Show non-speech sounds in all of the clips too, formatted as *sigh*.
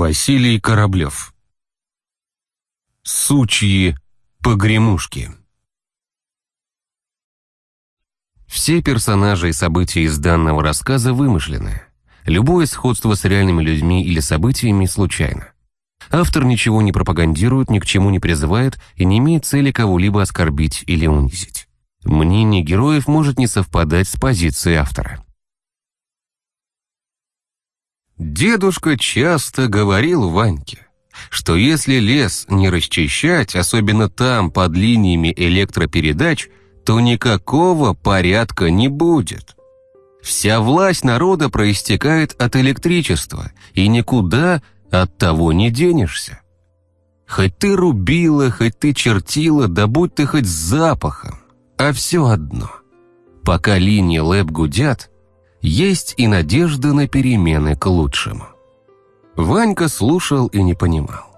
Василий Кораблев Сучьи погремушки Все персонажи и события из данного рассказа вымышлены. Любое сходство с реальными людьми или событиями случайно. Автор ничего не пропагандирует, ни к чему не призывает и не имеет цели кого-либо оскорбить или унизить. Мнение героев может не совпадать с позицией автора. Дедушка часто говорил Ваньке, что если лес не расчищать, особенно там, под линиями электропередач, то никакого порядка не будет. Вся власть народа проистекает от электричества, и никуда от того не денешься. Хоть ты рубила, хоть ты чертила, да будь ты хоть с запахом, а все одно. Пока линии ЛЭП гудят, есть и надежда на перемены к лучшему. Ванька слушал и не понимал.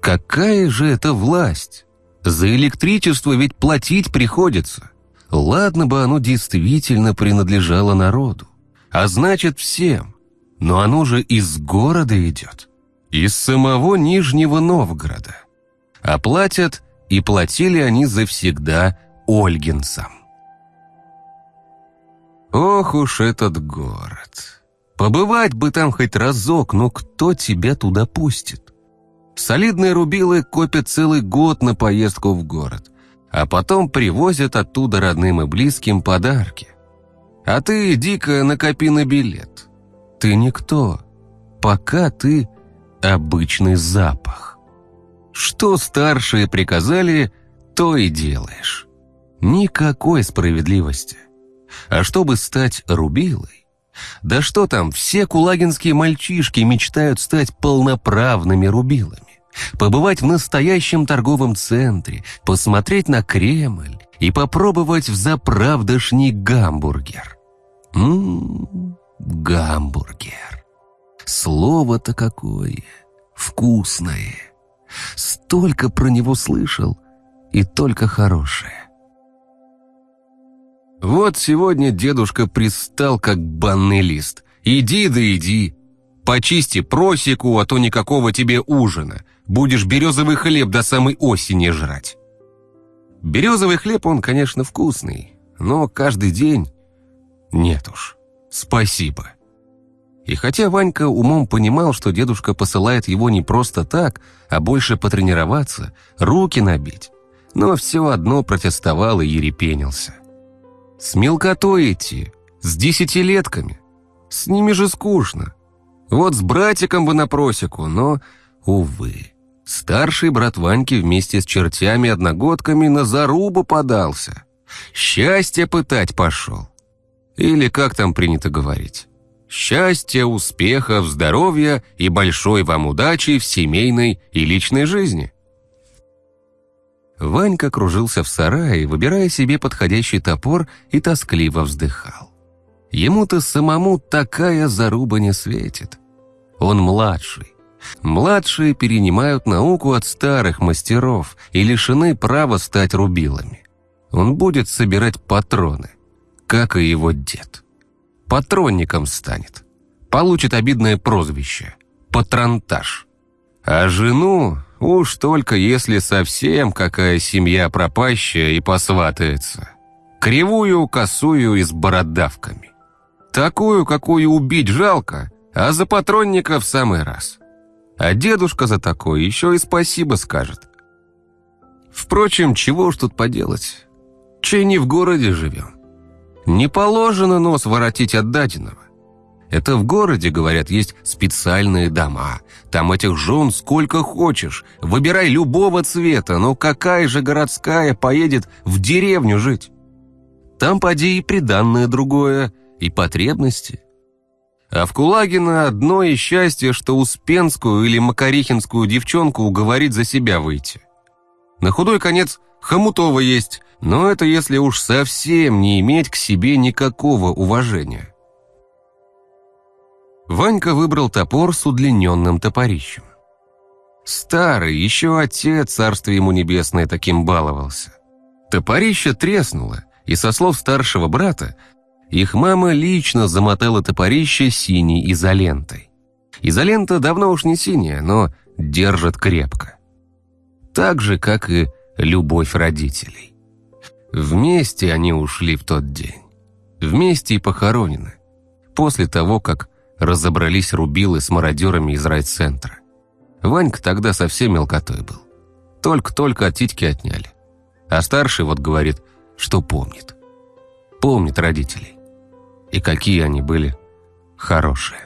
Какая же это власть? За электричество ведь платить приходится. Ладно бы оно действительно принадлежало народу. А значит всем. Но оно же из города идет. Из самого Нижнего Новгорода. А платят, и платили они завсегда ольгинцам. Ох уж этот город. Побывать бы там хоть разок, но кто тебя туда пустит? Солидные рубилы копят целый год на поездку в город, а потом привозят оттуда родным и близким подарки. А ты иди-ка накопи на билет. Ты никто, пока ты обычный запах. Что старшие приказали, то и делаешь. Никакой справедливости. А чтобы стать рубилой, да что там, все кулагинские мальчишки мечтают стать полноправными рубилами. Побывать в настоящем торговом центре, посмотреть на Кремль и попробовать в заправдошний гамбургер. Ммм, гамбургер. Слово-то какое. Вкусное. Столько про него слышал, и только хорошее. Вот сегодня дедушка пристал, как банный лист. Иди да иди. Почисти просеку, а то никакого тебе ужина. Будешь березовый хлеб до самой осени жрать. Березовый хлеб, он, конечно, вкусный, но каждый день... Нет уж, спасибо. И хотя Ванька умом понимал, что дедушка посылает его не просто так, а больше потренироваться, руки набить, но все одно протестовал и ерепенился. С мелкотой идти, с десятилетками. С ними же скучно. Вот с братиком бы на просеку, но, увы. Старший брат Ваньки вместе с чертями-одногодками на зарубу подался. Счастье пытать пошел. Или как там принято говорить. Счастья, успехов, здоровья и большой вам удачи в семейной и личной жизни. Ванька кружился в сарае, выбирая себе подходящий топор и тоскливо вздыхал. Ему-то самому такая заруба не светит. Он младший. Младшие перенимают науку от старых мастеров и лишены права стать рубилами. Он будет собирать патроны, как и его дед. Патронником станет. Получит обидное прозвище – патронтаж. А жену Уж только если совсем какая семья пропащая и посватается. Кривую, косую и с бородавками. Такую, какую убить жалко, а за патронника в самый раз. А дедушка за такое еще и спасибо скажет. Впрочем, чего уж тут поделать. Чей не в городе живем. Не положено нос воротить от дадиного. Это в городе, говорят, есть специальные дома. Там этих жен сколько хочешь. Выбирай любого цвета, но какая же городская поедет в деревню жить? Там поди и приданное другое, и потребности. А в Кулагина одно и счастье, что Успенскую или Макарихинскую девчонку уговорить за себя выйти. На худой конец Хомутова есть, но это если уж совсем не иметь к себе никакого уважения. Ванька выбрал топор с удлиненным топорищем. Старый, еще отец, царство ему небесное, таким баловался. Топорище треснуло, и со слов старшего брата, их мама лично замотала топорище синей изолентой. Изолента давно уж не синяя, но держит крепко. Так же, как и любовь родителей. Вместе они ушли в тот день. Вместе и похоронены. После того, как разобрались рубилы с мародерами из райцентра. Ванька тогда совсем мелкотой был. Только-только от титьки отняли. А старший вот говорит, что помнит. Помнит родителей. И какие они были хорошие.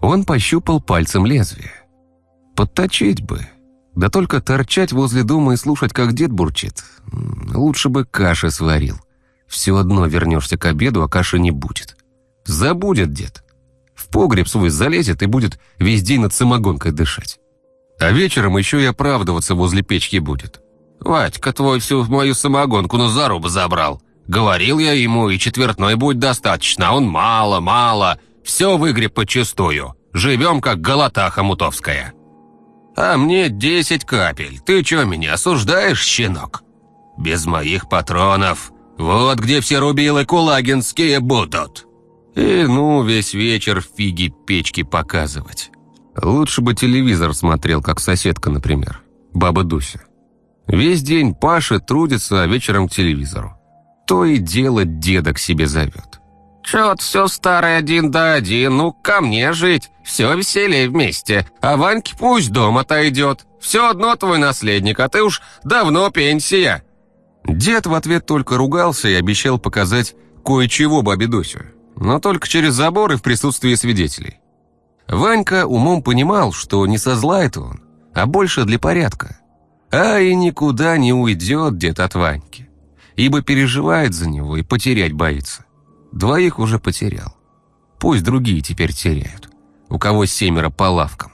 Он пощупал пальцем лезвие. Подточить бы. Да только торчать возле дома и слушать, как дед бурчит. Лучше бы каши сварил. Все одно вернешься к обеду, а каши не будет. Забудет дед. В погреб свой залезет и будет весь день над самогонкой дышать. А вечером еще и оправдываться возле печки будет. «Вадька твой всю мою самогонку на зарубу забрал. Говорил я ему, и четвертной будет достаточно, а он мало, мало. Все выгреб почистую. Живем, как голота хомутовская». «А мне десять капель. Ты что, меня осуждаешь, щенок?» «Без моих патронов. Вот где все рубилы кулагинские будут». И ну, весь вечер фиги печки показывать. Лучше бы телевизор смотрел, как соседка, например. Баба Дуся. Весь день Паша трудится, а вечером к телевизору. То и дело деда к себе зовет. «Чё-то все старый один да один, ну ко мне жить, все веселее вместе, а Ваньке пусть дом отойдет. Все одно твой наследник, а ты уж давно пенсия». Дед в ответ только ругался и обещал показать кое-чего бабе Дусю, но только через забор и в присутствии свидетелей. Ванька умом понимал, что не со зла это он, а больше для порядка. А и никуда не уйдет дед от Ваньки, ибо переживает за него и потерять боится. Двоих уже потерял. Пусть другие теперь теряют, у кого семеро по лавкам.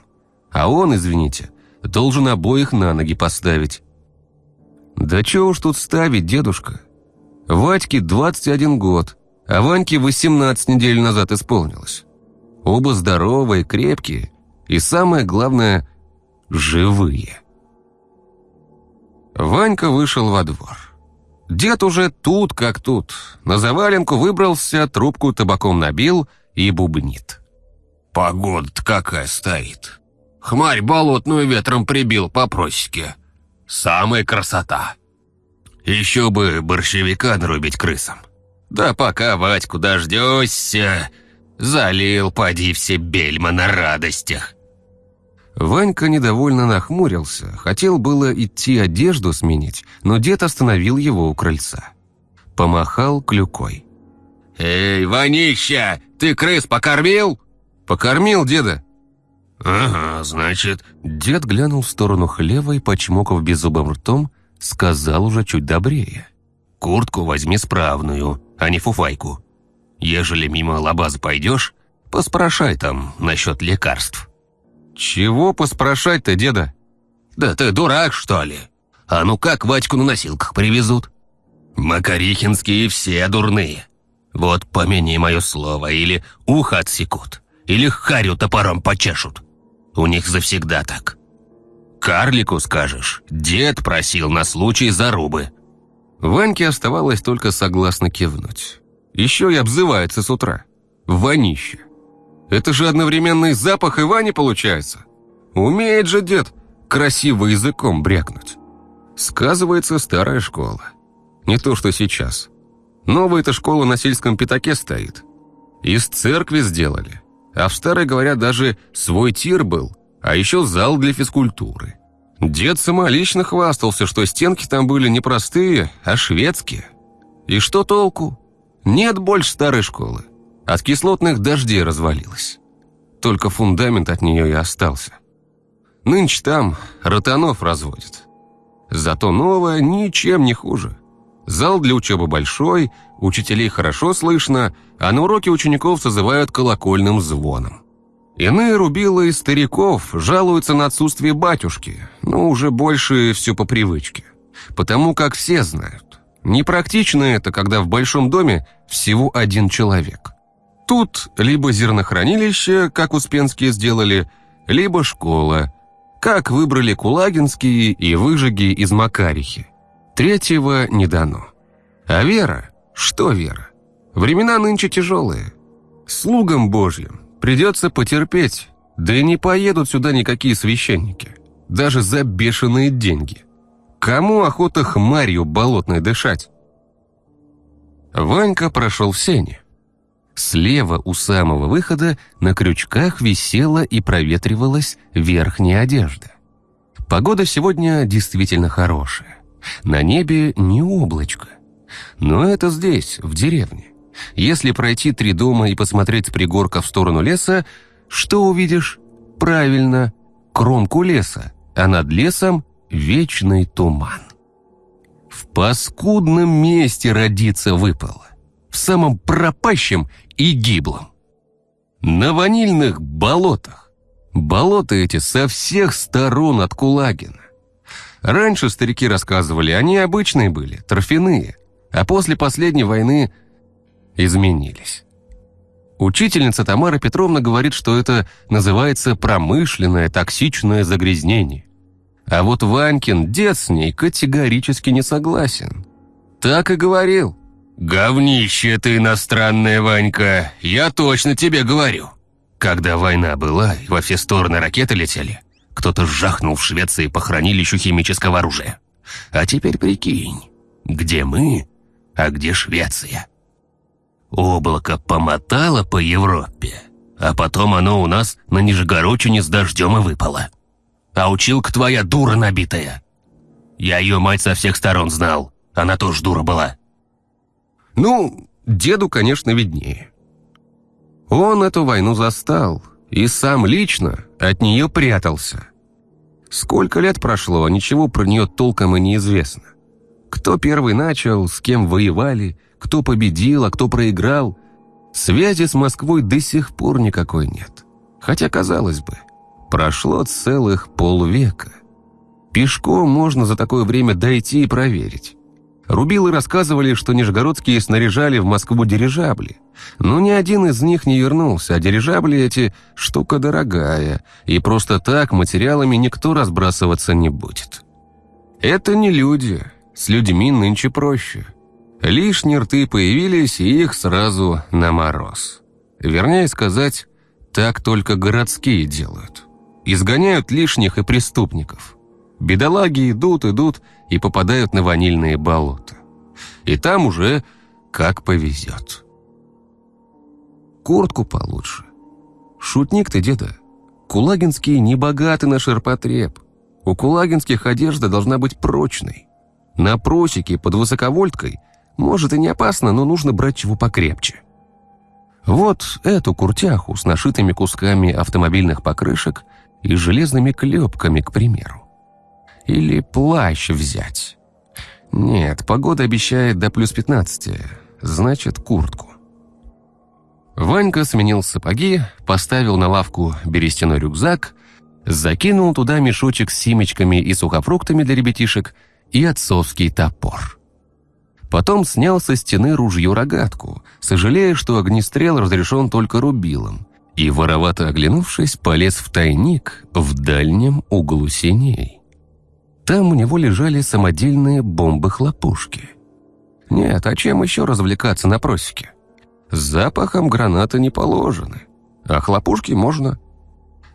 А он, извините, должен обоих на ноги поставить. Да чего уж тут ставить, дедушка? Вадьке 21 год, а Ваньке 18 недель назад исполнилось. Оба здоровые, крепкие и, самое главное, живые. Ванька вышел во двор. Дед уже тут как тут. На заваленку выбрался, трубку табаком набил и бубнит. «Погода-то какая стоит. Хмарь болотную ветром прибил по просеке. Самая красота. Еще бы борщевика нарубить крысам. Да пока Вадьку дождешься, залил, поди все бельма на радостях». Ванька недовольно нахмурился, хотел было идти одежду сменить, но дед остановил его у крыльца. Помахал клюкой. «Эй, Ванища, ты крыс покормил?» «Покормил деда». «Ага, значит...» Дед глянул в сторону хлева и, почмокав беззубым ртом, сказал уже чуть добрее. «Куртку возьми справную, а не фуфайку. Ежели мимо лабаза пойдешь, поспрашай там насчет лекарств». «Чего поспрашать-то, деда?» «Да ты дурак, что ли? А ну как Вадьку на носилках привезут?» «Макарихинские все дурные. Вот помяни мое слово, или ухо отсекут, или харю топором почешут. У них завсегда так. Карлику скажешь, дед просил на случай зарубы». Ваньке оставалось только согласно кивнуть. Еще и обзывается с утра. Вонище. Это же одновременный запах и Вани получается. Умеет же дед красиво языком брякнуть. Сказывается старая школа. Не то, что сейчас. Новая-то школа на сельском пятаке стоит. Из церкви сделали. А в старой, говорят, даже свой тир был, а еще зал для физкультуры. Дед самолично хвастался, что стенки там были не простые, а шведские. И что толку? Нет больше старой школы. От кислотных дождей развалилась. Только фундамент от нее и остался. Нынче там ротанов разводят. Зато новая ничем не хуже. Зал для учебы большой, учителей хорошо слышно, а на уроки учеников созывают колокольным звоном. Иные рубилы из стариков жалуются на отсутствие батюшки, но уже больше все по привычке. Потому как все знают. Непрактично это, когда в большом доме всего один человек. Тут либо зернохранилище, как Успенские сделали, либо школа, как выбрали Кулагинские и выжиги из Макарихи. Третьего не дано. А вера? Что вера? Времена нынче тяжелые. Слугам Божьим Придется потерпеть. Да и не поедут сюда никакие священники. Даже за бешеные деньги. Кому охота хмарью болотной дышать? Ванька прошел в сене. Слева у самого выхода на крючках висела и проветривалась верхняя одежда. Погода сегодня действительно хорошая. На небе не облачко. Но это здесь, в деревне. Если пройти три дома и посмотреть с пригорка в сторону леса, что увидишь? Правильно, кромку леса, а над лесом вечный туман. В паскудном месте родиться выпало. В самом пропащем и гиблом. На ванильных болотах. Болота эти со всех сторон от Кулагина. Раньше старики рассказывали, они обычные были, торфяные, а после последней войны изменились. Учительница Тамара Петровна говорит, что это называется промышленное токсичное загрязнение. А вот Ванькин, дед с ней, категорически не согласен. Так и говорил. «Говнище ты иностранная, Ванька, я точно тебе говорю. Когда война была и во все стороны ракеты летели, кто-то жахнул в Швеции по хранилищу химического оружия. А теперь прикинь, где мы, а где Швеция?» Облако помотало по Европе, а потом оно у нас на Нижегородчине с дождем и выпало. А училка твоя дура набитая. Я ее мать со всех сторон знал, она тоже дура была. Ну, деду, конечно, виднее. Он эту войну застал и сам лично от нее прятался. Сколько лет прошло, а ничего про нее толком и неизвестно. Кто первый начал, с кем воевали, кто победил, а кто проиграл. Связи с Москвой до сих пор никакой нет. Хотя, казалось бы, прошло целых полвека. Пешком можно за такое время дойти и проверить. Рубилы рассказывали, что нижегородские снаряжали в Москву дирижабли. Но ни один из них не вернулся, а дирижабли эти – штука дорогая, и просто так материалами никто разбрасываться не будет. Это не люди, с людьми нынче проще. Лишние рты появились, и их сразу на мороз. Вернее сказать, так только городские делают. Изгоняют лишних и преступников. Бедолаги идут, идут и попадают на ванильные болота. И там уже как повезет. Куртку получше. Шутник ты, деда. Кулагинские не богаты на ширпотреб. У кулагинских одежда должна быть прочной. На просеке под высоковольткой – может и не опасно, но нужно брать чего покрепче. Вот эту куртяху с нашитыми кусками автомобильных покрышек и железными клепками, к примеру. Или плащ взять. Нет, погода обещает до плюс 15, значит куртку. Ванька сменил сапоги, поставил на лавку берестяной рюкзак, закинул туда мешочек с семечками и сухофруктами для ребятишек и отцовский топор. Потом снял со стены ружье-рогатку, сожалея, что огнестрел разрешен только рубилом, и, воровато оглянувшись, полез в тайник в дальнем углу синей. Там у него лежали самодельные бомбы-хлопушки. Нет, а чем еще развлекаться на просеке? Запахом гранаты не положены, а хлопушки можно.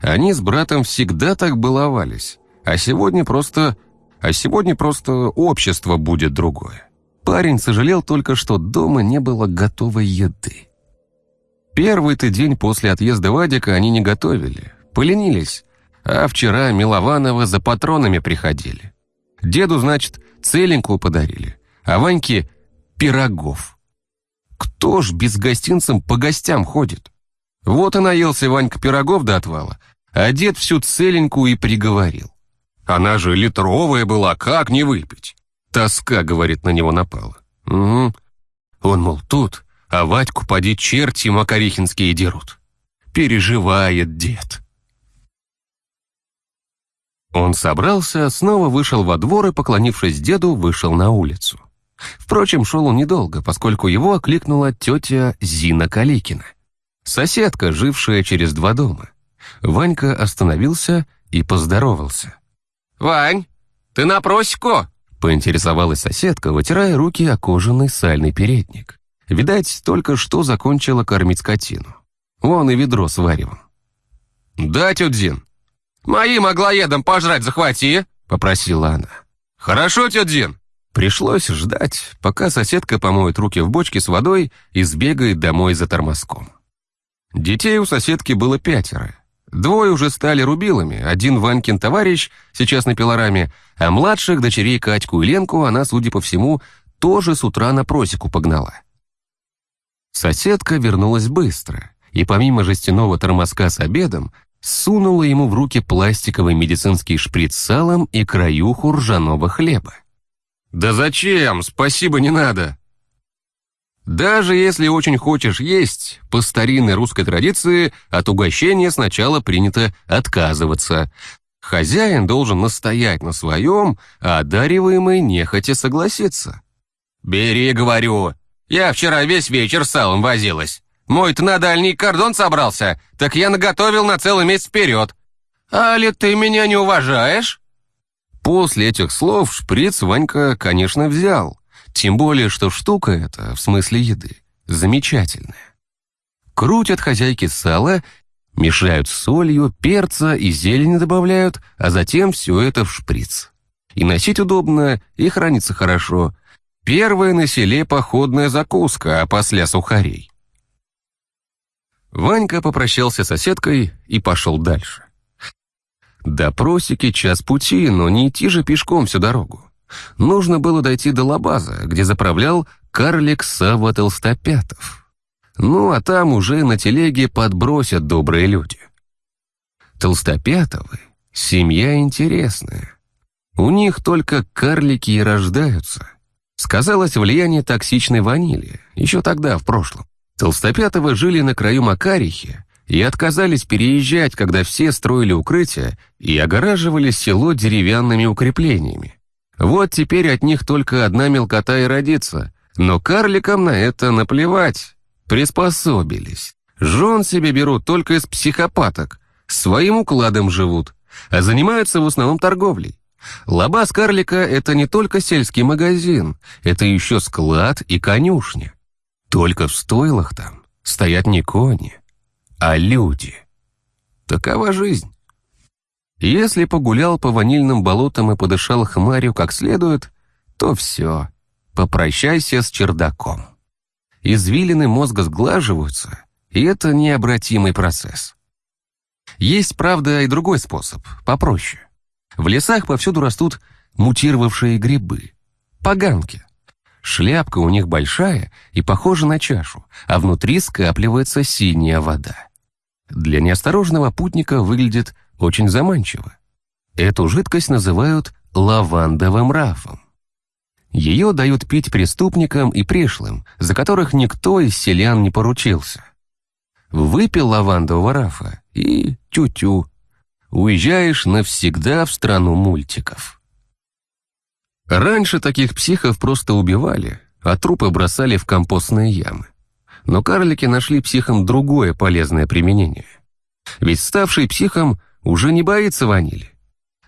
Они с братом всегда так баловались, а сегодня просто... А сегодня просто общество будет другое. Парень сожалел только, что дома не было готовой еды. Первый-то день после отъезда Вадика они не готовили, поленились, а вчера Милованова за патронами приходили. Деду, значит, целенькую подарили, а Ваньке — пирогов. Кто ж без гостинцам по гостям ходит? Вот и наелся Ванька пирогов до отвала, а дед всю целенькую и приговорил. Она же литровая была, как не выпить? Тоска, говорит, на него напала. Угу. Он, мол, тут, а Вадьку поди черти макарихинские дерут. Переживает дед. Он собрался, снова вышел во двор и, поклонившись деду, вышел на улицу. Впрочем, шел он недолго, поскольку его окликнула тетя Зина Каликина. Соседка, жившая через два дома. Ванька остановился и поздоровался. «Вань, ты на просеку?» Поинтересовалась соседка, вытирая руки о кожаный сальный передник. Видать, только что закончила кормить скотину. Вон и ведро с варевом. «Да, тетя Дин, моим аглоедом пожрать захвати», — попросила она. «Хорошо, тетя Дин». Пришлось ждать, пока соседка помоет руки в бочке с водой и сбегает домой за тормозком. Детей у соседки было пятеро. Двое уже стали рубилами, один Ванькин товарищ, сейчас на пилораме, а младших дочерей Катьку и Ленку она, судя по всему, тоже с утра на просеку погнала. Соседка вернулась быстро, и помимо жестяного тормозка с обедом, сунула ему в руки пластиковый медицинский шприц с салом и краюху ржаного хлеба. «Да зачем? Спасибо, не надо!» Даже если очень хочешь есть, по старинной русской традиции от угощения сначала принято отказываться. Хозяин должен настоять на своем, а одариваемый нехотя согласиться. «Бери, говорю. Я вчера весь вечер с салом возилась. Мой-то на дальний кордон собрался, так я наготовил на целый месяц вперед. Али ты меня не уважаешь?» После этих слов шприц Ванька, конечно, взял. Тем более, что штука эта, в смысле еды, замечательная. Крутят хозяйки сала, мешают солью, перца и зелени добавляют, а затем все это в шприц. И носить удобно, и хранится хорошо. Первая на селе походная закуска, а после сухарей. Ванька попрощался с соседкой и пошел дальше. До просеки час пути, но не идти же пешком всю дорогу. Нужно было дойти до Лабаза, где заправлял карлик Савва Толстопятов. Ну, а там уже на телеге подбросят добрые люди. Толстопятовы — семья интересная. У них только карлики и рождаются. Сказалось влияние токсичной ванили, еще тогда, в прошлом. Толстопятовы жили на краю Макарихи и отказались переезжать, когда все строили укрытия и огораживали село деревянными укреплениями. Вот теперь от них только одна мелкота и родится. Но карликам на это наплевать. Приспособились. Жен себе берут только из психопаток. Своим укладом живут. А занимаются в основном торговлей. Лабаз карлика — это не только сельский магазин, это еще склад и конюшня. Только в стойлах там стоят не кони, а люди. Такова жизнь. Если погулял по ванильным болотам и подышал хмарью как следует, то все, попрощайся с чердаком. Извилины мозга сглаживаются, и это необратимый процесс. Есть, правда, и другой способ, попроще. В лесах повсюду растут мутировавшие грибы, поганки. Шляпка у них большая и похожа на чашу, а внутри скапливается синяя вода. Для неосторожного путника выглядит очень заманчиво. Эту жидкость называют лавандовым рафом. Ее дают пить преступникам и пришлым, за которых никто из селян не поручился. Выпил лавандового рафа и тю-тю. Уезжаешь навсегда в страну мультиков. Раньше таких психов просто убивали, а трупы бросали в компостные ямы. Но карлики нашли психам другое полезное применение. Ведь ставший психом уже не боится ванили.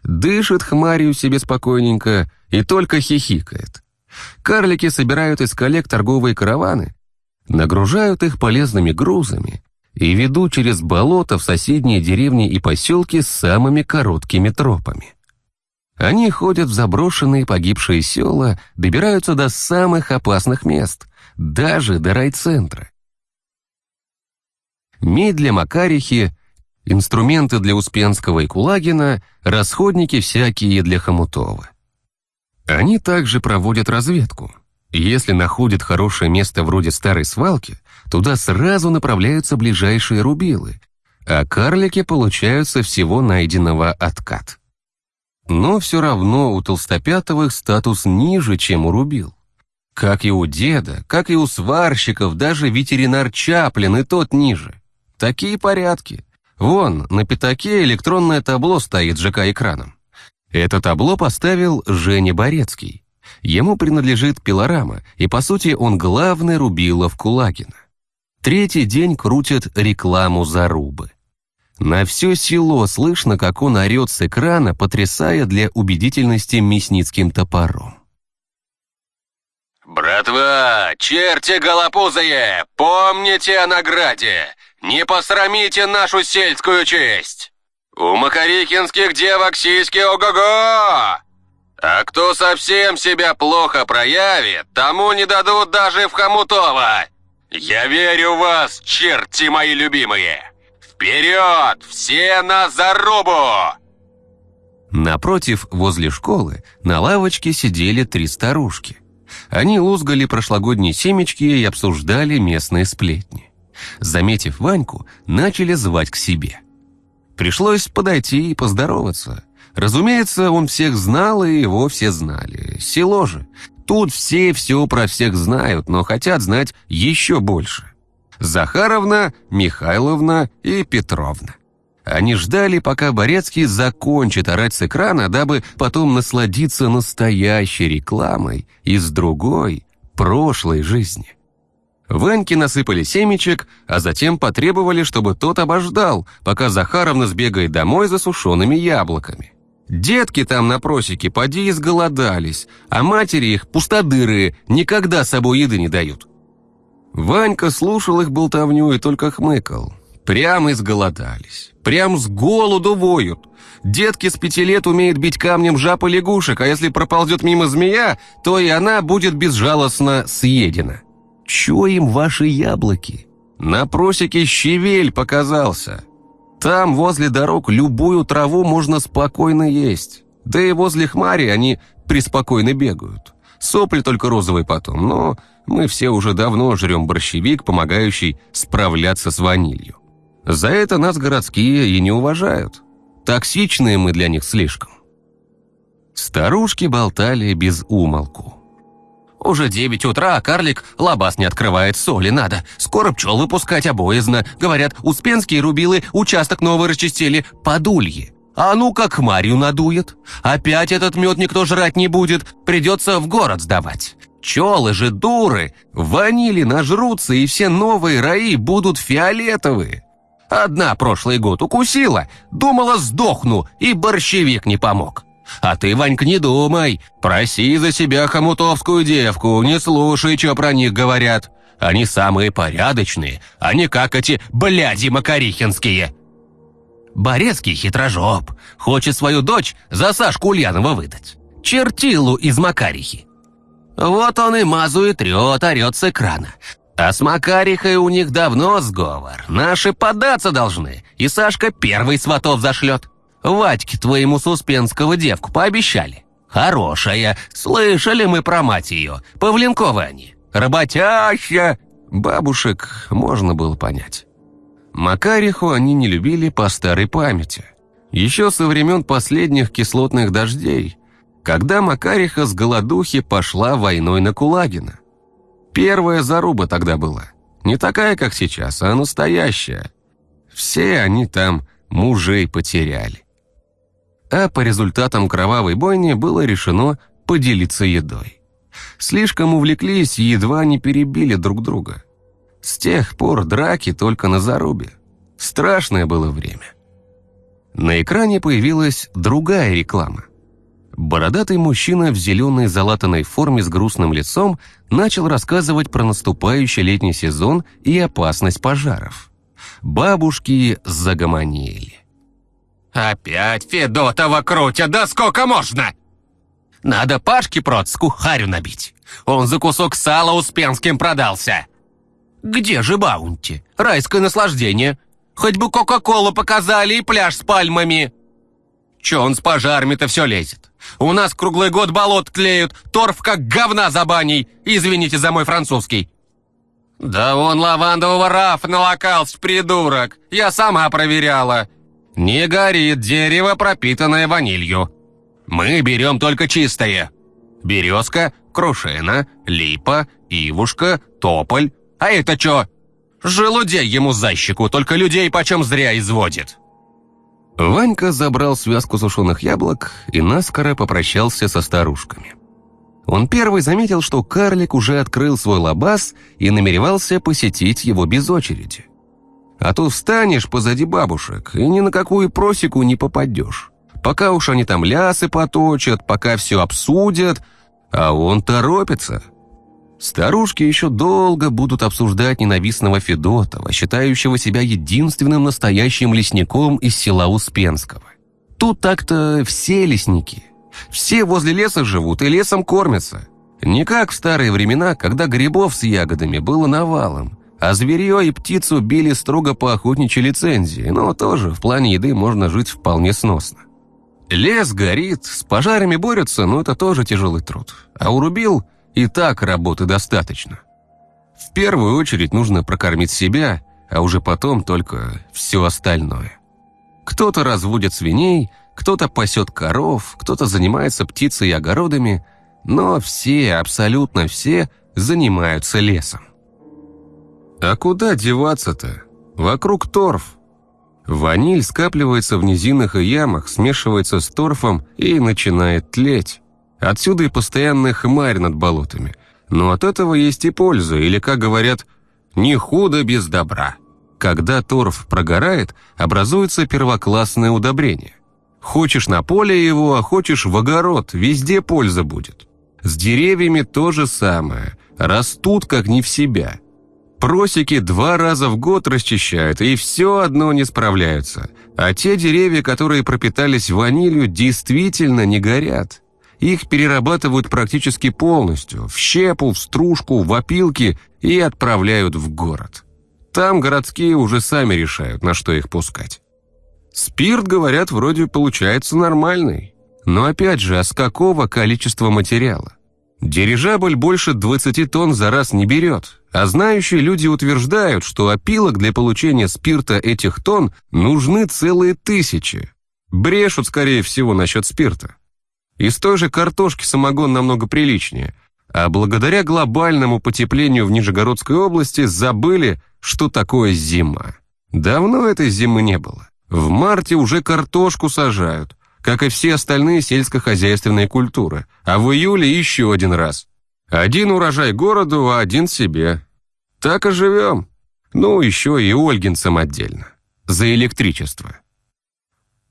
Дышит хмарью себе спокойненько и только хихикает. Карлики собирают из коллег торговые караваны, нагружают их полезными грузами и ведут через болото в соседние деревни и поселки с самыми короткими тропами. Они ходят в заброшенные погибшие села, добираются до самых опасных мест, даже до райцентра. Медь для Макарихи Инструменты для Успенского и Кулагина, расходники всякие для Хомутова. Они также проводят разведку. Если находят хорошее место вроде старой свалки, туда сразу направляются ближайшие рубилы, а карлики получают со всего найденного откат. Но все равно у толстопятовых статус ниже, чем у рубил. Как и у деда, как и у сварщиков, даже ветеринар Чаплин и тот ниже. Такие порядки. Вон, на пятаке электронное табло стоит с ЖК-экраном. Это табло поставил Женя Борецкий. Ему принадлежит пилорама, и по сути он главный рубилов Кулагина. Третий день крутят рекламу зарубы. На все село слышно, как он орет с экрана, потрясая для убедительности мясницким топором. «Братва, черти голопузые, помните о награде! Не посрамите нашу сельскую честь! У макарихинских девок сиськи ого-го! А кто совсем себя плохо проявит, тому не дадут даже в Хомутово! Я верю в вас, черти мои любимые! Вперед! Все на зарубу!» Напротив, возле школы, на лавочке сидели три старушки. Они лузгали прошлогодние семечки и обсуждали местные сплетни. Заметив Ваньку, начали звать к себе. Пришлось подойти и поздороваться. Разумеется, он всех знал, и его все знали. Село же. Тут все все про всех знают, но хотят знать еще больше. Захаровна, Михайловна и Петровна. Они ждали, пока Борецкий закончит орать с экрана, дабы потом насладиться настоящей рекламой из другой, прошлой жизни. Ваньке насыпали семечек, а затем потребовали, чтобы тот обождал, пока Захаровна сбегает домой за сушеными яблоками. Детки там на просеке поди изголодались, а матери их, пустодырые, никогда с собой еды не дают. Ванька слушал их болтовню и только хмыкал. Прям изголодались. Прям с голоду воют. Детки с пяти лет умеют бить камнем жаб лягушек, а если проползет мимо змея, то и она будет безжалостно съедена. Чё им ваши яблоки? На просеке щавель показался. Там, возле дорог, любую траву можно спокойно есть. Да и возле хмари они преспокойно бегают. Сопли только розовые потом, но мы все уже давно жрем борщевик, помогающий справляться с ванилью. За это нас городские и не уважают. Токсичные мы для них слишком. Старушки болтали без умолку. Уже девять утра, а карлик лабаз не открывает, соли надо. Скоро пчел выпускать обоязно. Говорят, успенские рубилы участок новый расчистили, подулье. А ну как Марью надует. Опять этот мед никто жрать не будет, придется в город сдавать. Пчелы же дуры, ванили нажрутся, и все новые раи будут фиолетовые. Одна прошлый год укусила, думала сдохну, и борщевик не помог. А ты, Ванька, не думай, проси за себя хомутовскую девку, не слушай, что про них говорят. Они самые порядочные, а не как эти бляди макарихинские. Борецкий хитрожоп, хочет свою дочь за Сашку Ульянова выдать. Чертилу из Макарихи. Вот он и мазу и трет, орет с экрана. А с Макарихой у них давно сговор. Наши податься должны, и Сашка первый сватов зашлет. Вадьке твоему с Успенского девку пообещали. Хорошая, слышали мы про мать ее, Павленковы они. Работящая. Бабушек можно было понять. Макариху они не любили по старой памяти. Еще со времен последних кислотных дождей, когда Макариха с голодухи пошла войной на Кулагина. Первая заруба тогда была. Не такая, как сейчас, а настоящая. Все они там мужей потеряли. А по результатам кровавой бойни было решено поделиться едой. Слишком увлеклись и едва не перебили друг друга. С тех пор драки только на зарубе. Страшное было время. На экране появилась другая реклама. Бородатый мужчина в зеленой залатанной форме с грустным лицом начал рассказывать про наступающий летний сезон и опасность пожаров. Бабушки загомонили. «Опять Федотова крутят, да сколько можно?» «Надо Пашке Процку харю набить. Он за кусок сала Успенским продался». «Где же Баунти? Райское наслаждение. Хоть бы Кока-Колу показали и пляж с пальмами». «Че он с пожарами-то все лезет? У нас круглый год болот тлеют, торф как говна за баней. Извините за мой французский». «Да он лавандового рафа налокался, придурок. Я сама проверяла. Не горит дерево, пропитанное ванилью. Мы берем только чистое. Березка, крушина, липа, ивушка, тополь. А это что? Желудей ему за щеку, только людей почем зря изводит». Ванька забрал связку сушеных яблок и наскоро попрощался со старушками. Он первый заметил, что карлик уже открыл свой лабаз и намеревался посетить его без очереди. А то встанешь позади бабушек и ни на какую просеку не попадешь. Пока уж они там лясы поточат, пока все обсудят, а он торопится. Старушки еще долго будут обсуждать ненавистного Федотова, считающего себя единственным настоящим лесником из села Успенского. Тут так-то все лесники. Все возле леса живут и лесом кормятся. Не как в старые времена, когда грибов с ягодами было навалом, а зверье и птицу били строго по охотничьей лицензии, но тоже в плане еды можно жить вполне сносно. Лес горит, с пожарами борются, но это тоже тяжелый труд. А урубил и так работы достаточно. В первую очередь нужно прокормить себя, а уже потом только все остальное. Кто-то разводит свиней, кто-то пасет коров, кто-то занимается птицей и огородами, но все, абсолютно все, занимаются лесом. А куда деваться-то? Вокруг торф. Ваниль скапливается в низинах и ямах, смешивается с торфом и начинает тлеть. Отсюда и постоянная хмарь над болотами. Но от этого есть и польза, или, как говорят, «не худо без добра». Когда торф прогорает, образуется первоклассное удобрение. Хочешь на поле его, а хочешь в огород, везде польза будет. С деревьями то же самое, растут как не в себя. Просеки два раза в год расчищают, и все одно не справляются. А те деревья, которые пропитались ванилью, действительно не горят. Их перерабатывают практически полностью, в щепу, в стружку, в опилки и отправляют в город. Там городские уже сами решают, на что их пускать. Спирт, говорят, вроде получается нормальный. Но опять же, а с какого количества материала? Дирижабль больше 20 тонн за раз не берет, а знающие люди утверждают, что опилок для получения спирта этих тонн нужны целые тысячи. Брешут, скорее всего, насчет спирта. Из той же картошки самогон намного приличнее, а благодаря глобальному потеплению в Нижегородской области забыли, что такое зима. Давно этой зимы не было. В марте уже картошку сажают, как и все остальные сельскохозяйственные культуры, а в июле еще один раз. Один урожай городу, а один себе. Так и живем. Ну, еще и ольгинцам отдельно. За электричество.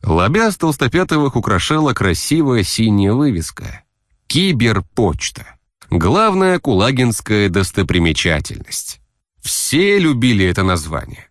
Лобя с Толстопятовых украшала красивая синяя вывеска. Киберпочта. Главная кулагинская достопримечательность. Все любили это название.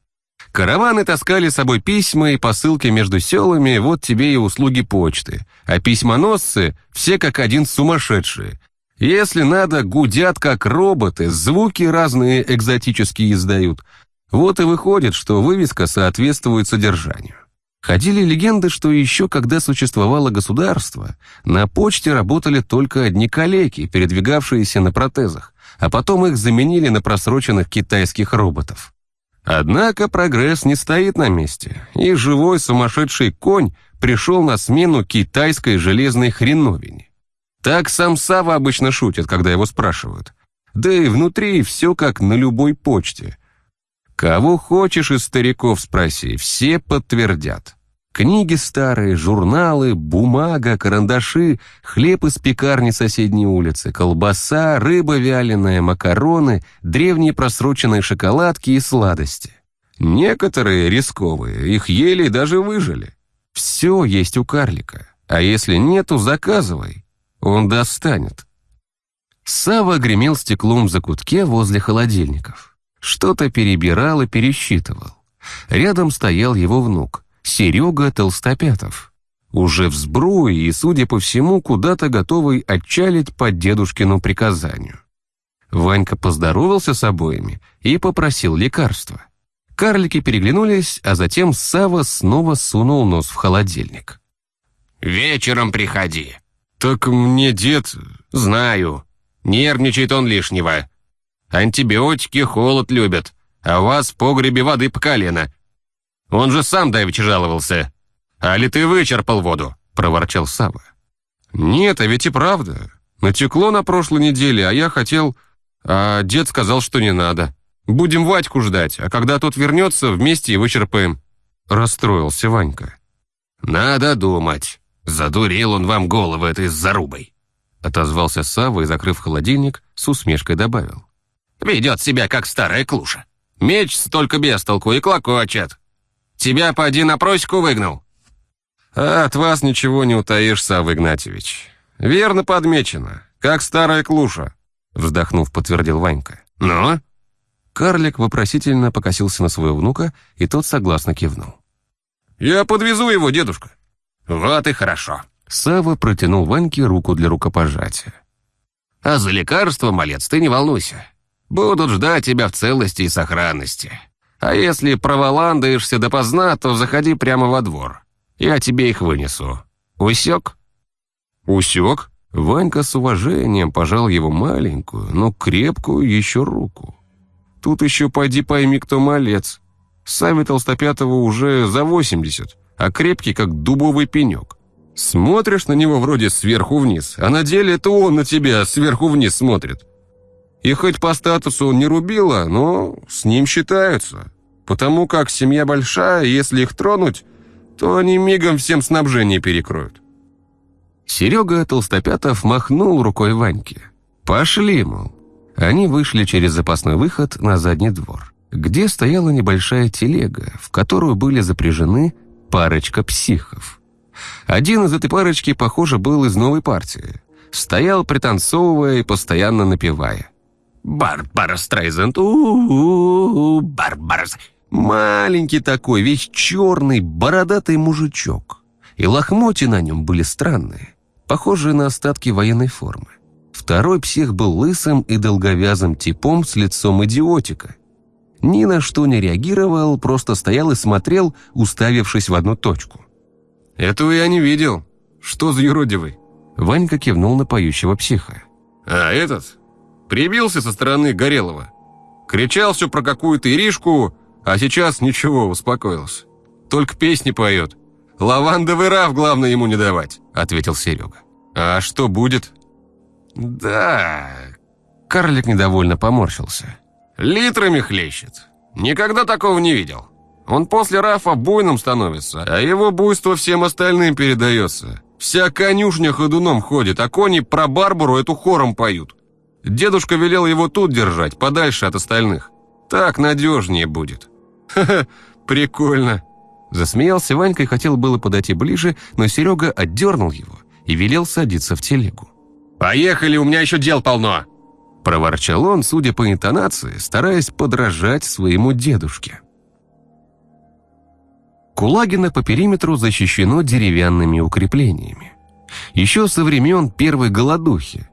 Караваны таскали с собой письма и посылки между селами, вот тебе и услуги почты. А письмоносцы все как один сумасшедшие. Если надо, гудят как роботы, звуки разные экзотические издают. Вот и выходит, что вывеска соответствует содержанию. Ходили легенды, что еще когда существовало государство, на почте работали только одни калеки, передвигавшиеся на протезах, а потом их заменили на просроченных китайских роботов. Однако прогресс не стоит на месте, и живой сумасшедший конь пришел на смену китайской железной хреновине. Так сам Сава обычно шутит, когда его спрашивают. Да и внутри все как на любой почте. Кого хочешь из стариков спроси, все подтвердят. Книги старые, журналы, бумага, карандаши, хлеб из пекарни соседней улицы, колбаса, рыба вяленая, макароны, древние просроченные шоколадки и сладости. Некоторые рисковые, их ели и даже выжили. Все есть у карлика, а если нету, заказывай, он достанет. Сава гремел стеклом в закутке возле холодильников. Что-то перебирал и пересчитывал. Рядом стоял его внук — Серега Толстопятов. Уже в сбруе и, судя по всему, куда-то готовый отчалить по дедушкину приказанию. Ванька поздоровался с обоими и попросил лекарства. Карлики переглянулись, а затем Сава снова сунул нос в холодильник. «Вечером приходи». «Так мне дед...» «Знаю. Нервничает он лишнего. Антибиотики холод любят, а вас в погребе воды по колено. Он же сам давеча жаловался. А ли ты вычерпал воду?» — проворчал Сава. «Нет, а ведь и правда. Натекло на прошлой неделе, а я хотел... А дед сказал, что не надо. Будем Вадьку ждать, а когда тот вернется, вместе и вычерпаем». Расстроился Ванька. «Надо думать. Задурил он вам голову этой зарубой». Отозвался Сава и, закрыв холодильник, с усмешкой добавил. «Ведет себя, как старая клуша. Меч столько без толку и клокочет. Тебя поди на просеку выгнал». А «От вас ничего не утаишь, Савва Игнатьевич. Верно подмечено, как старая клуша. вздохнув, подтвердил Ванька. «Ну?» Карлик вопросительно покосился на своего внука, и тот согласно кивнул. «Я подвезу его, дедушка». «Вот и хорошо». Сава протянул Ваньке руку для рукопожатия. «А за лекарство, малец, ты не волнуйся. Будут ждать тебя в целости и сохранности. А если проволандаешься допоздна, то заходи прямо во двор. Я тебе их вынесу. Усек?» «Усек?» Ванька с уважением пожал его маленькую, но крепкую еще руку. Тут еще пойди пойми, кто малец. Сами Толстопятого уже за восемьдесят, а крепкий, как дубовый пенек. Смотришь на него вроде сверху вниз, а на деле это он на тебя сверху вниз смотрит. И хоть по статусу он не рубила, но с ним считаются. Потому как семья большая, если их тронуть, то они мигом всем снабжение перекроют. Серега Толстопятов махнул рукой Ваньке. «Пошли, мол». Они вышли через запасной выход на задний двор, где стояла небольшая телега, в которую были запряжены парочка психов. Один из этой парочки, похоже, был из новой партии. Стоял, пританцовывая и постоянно напевая. «Барбара Стрейзенд, у-у-у, Барбара...» Маленький такой, весь черный, бородатый мужичок. И лохмотья на нем были странные похожие на остатки военной формы. Второй псих был лысым и долговязым типом с лицом идиотика. Ни на что не реагировал, просто стоял и смотрел, уставившись в одну точку. «Этого я не видел. Что за юродивый?» Ванька кивнул на поющего психа. «А этот? Прибился со стороны Горелого. Кричал все про какую-то Иришку, а сейчас ничего, успокоился. Только песни поет. Лавандовый раф главное ему не давать», — ответил Серега. «А что будет?» «Да...» Карлик недовольно поморщился. «Литрами хлещет. Никогда такого не видел. Он после Рафа буйным становится, а его буйство всем остальным передается. Вся конюшня ходуном ходит, а кони про Барбару эту хором поют. Дедушка велел его тут держать, подальше от остальных. Так надежнее будет». «Ха-ха, прикольно», Засмеялся Ванька и хотел было подойти ближе, но Серега отдернул его и велел садиться в телегу. «Поехали, у меня еще дел полно!» Проворчал он, судя по интонации, стараясь подражать своему дедушке. Кулагина по периметру защищено деревянными укреплениями. Еще со времен первой голодухи.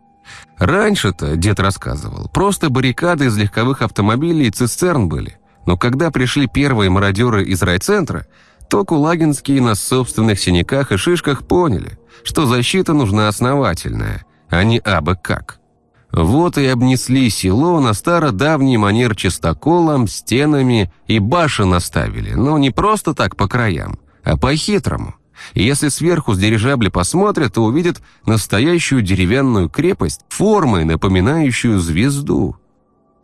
Раньше-то, дед рассказывал, просто баррикады из легковых автомобилей и цистерн были – но когда пришли первые мародеры из райцентра, то кулагинские на собственных синяках и шишках поняли, что защита нужна основательная, а не абы как. Вот и обнесли село на стародавний манер чистоколом, стенами и башен наставили, но не просто так по краям, а по-хитрому. Если сверху с дирижабля посмотрят, то увидят настоящую деревянную крепость, формой напоминающую звезду.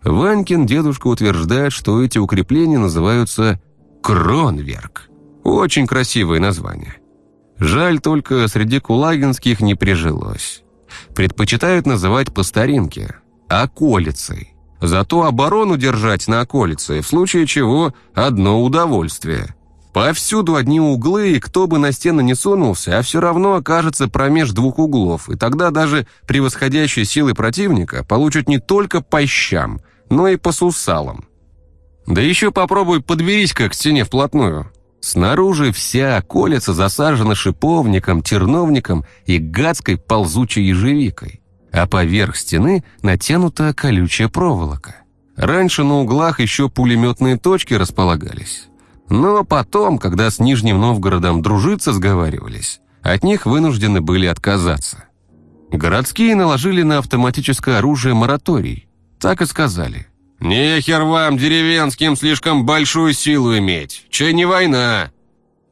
Ванькин дедушка утверждает, что эти укрепления называются «Кронверк». Очень красивое название. Жаль, только среди кулагинских не прижилось. Предпочитают называть по старинке – околицей. Зато оборону держать на околице, в случае чего одно удовольствие. Повсюду одни углы, и кто бы на стены не сунулся, а все равно окажется промеж двух углов, и тогда даже превосходящие силы противника получат не только по щам, но и по сусалам. Да еще попробуй подберись-ка к стене вплотную. Снаружи вся околица засажена шиповником, терновником и гадской ползучей ежевикой, а поверх стены натянута колючая проволока. Раньше на углах еще пулеметные точки располагались. Но потом, когда с Нижним Новгородом дружиться сговаривались, от них вынуждены были отказаться. Городские наложили на автоматическое оружие мораторий, так и сказали. «Нехер вам, деревенским, слишком большую силу иметь. Че не война?»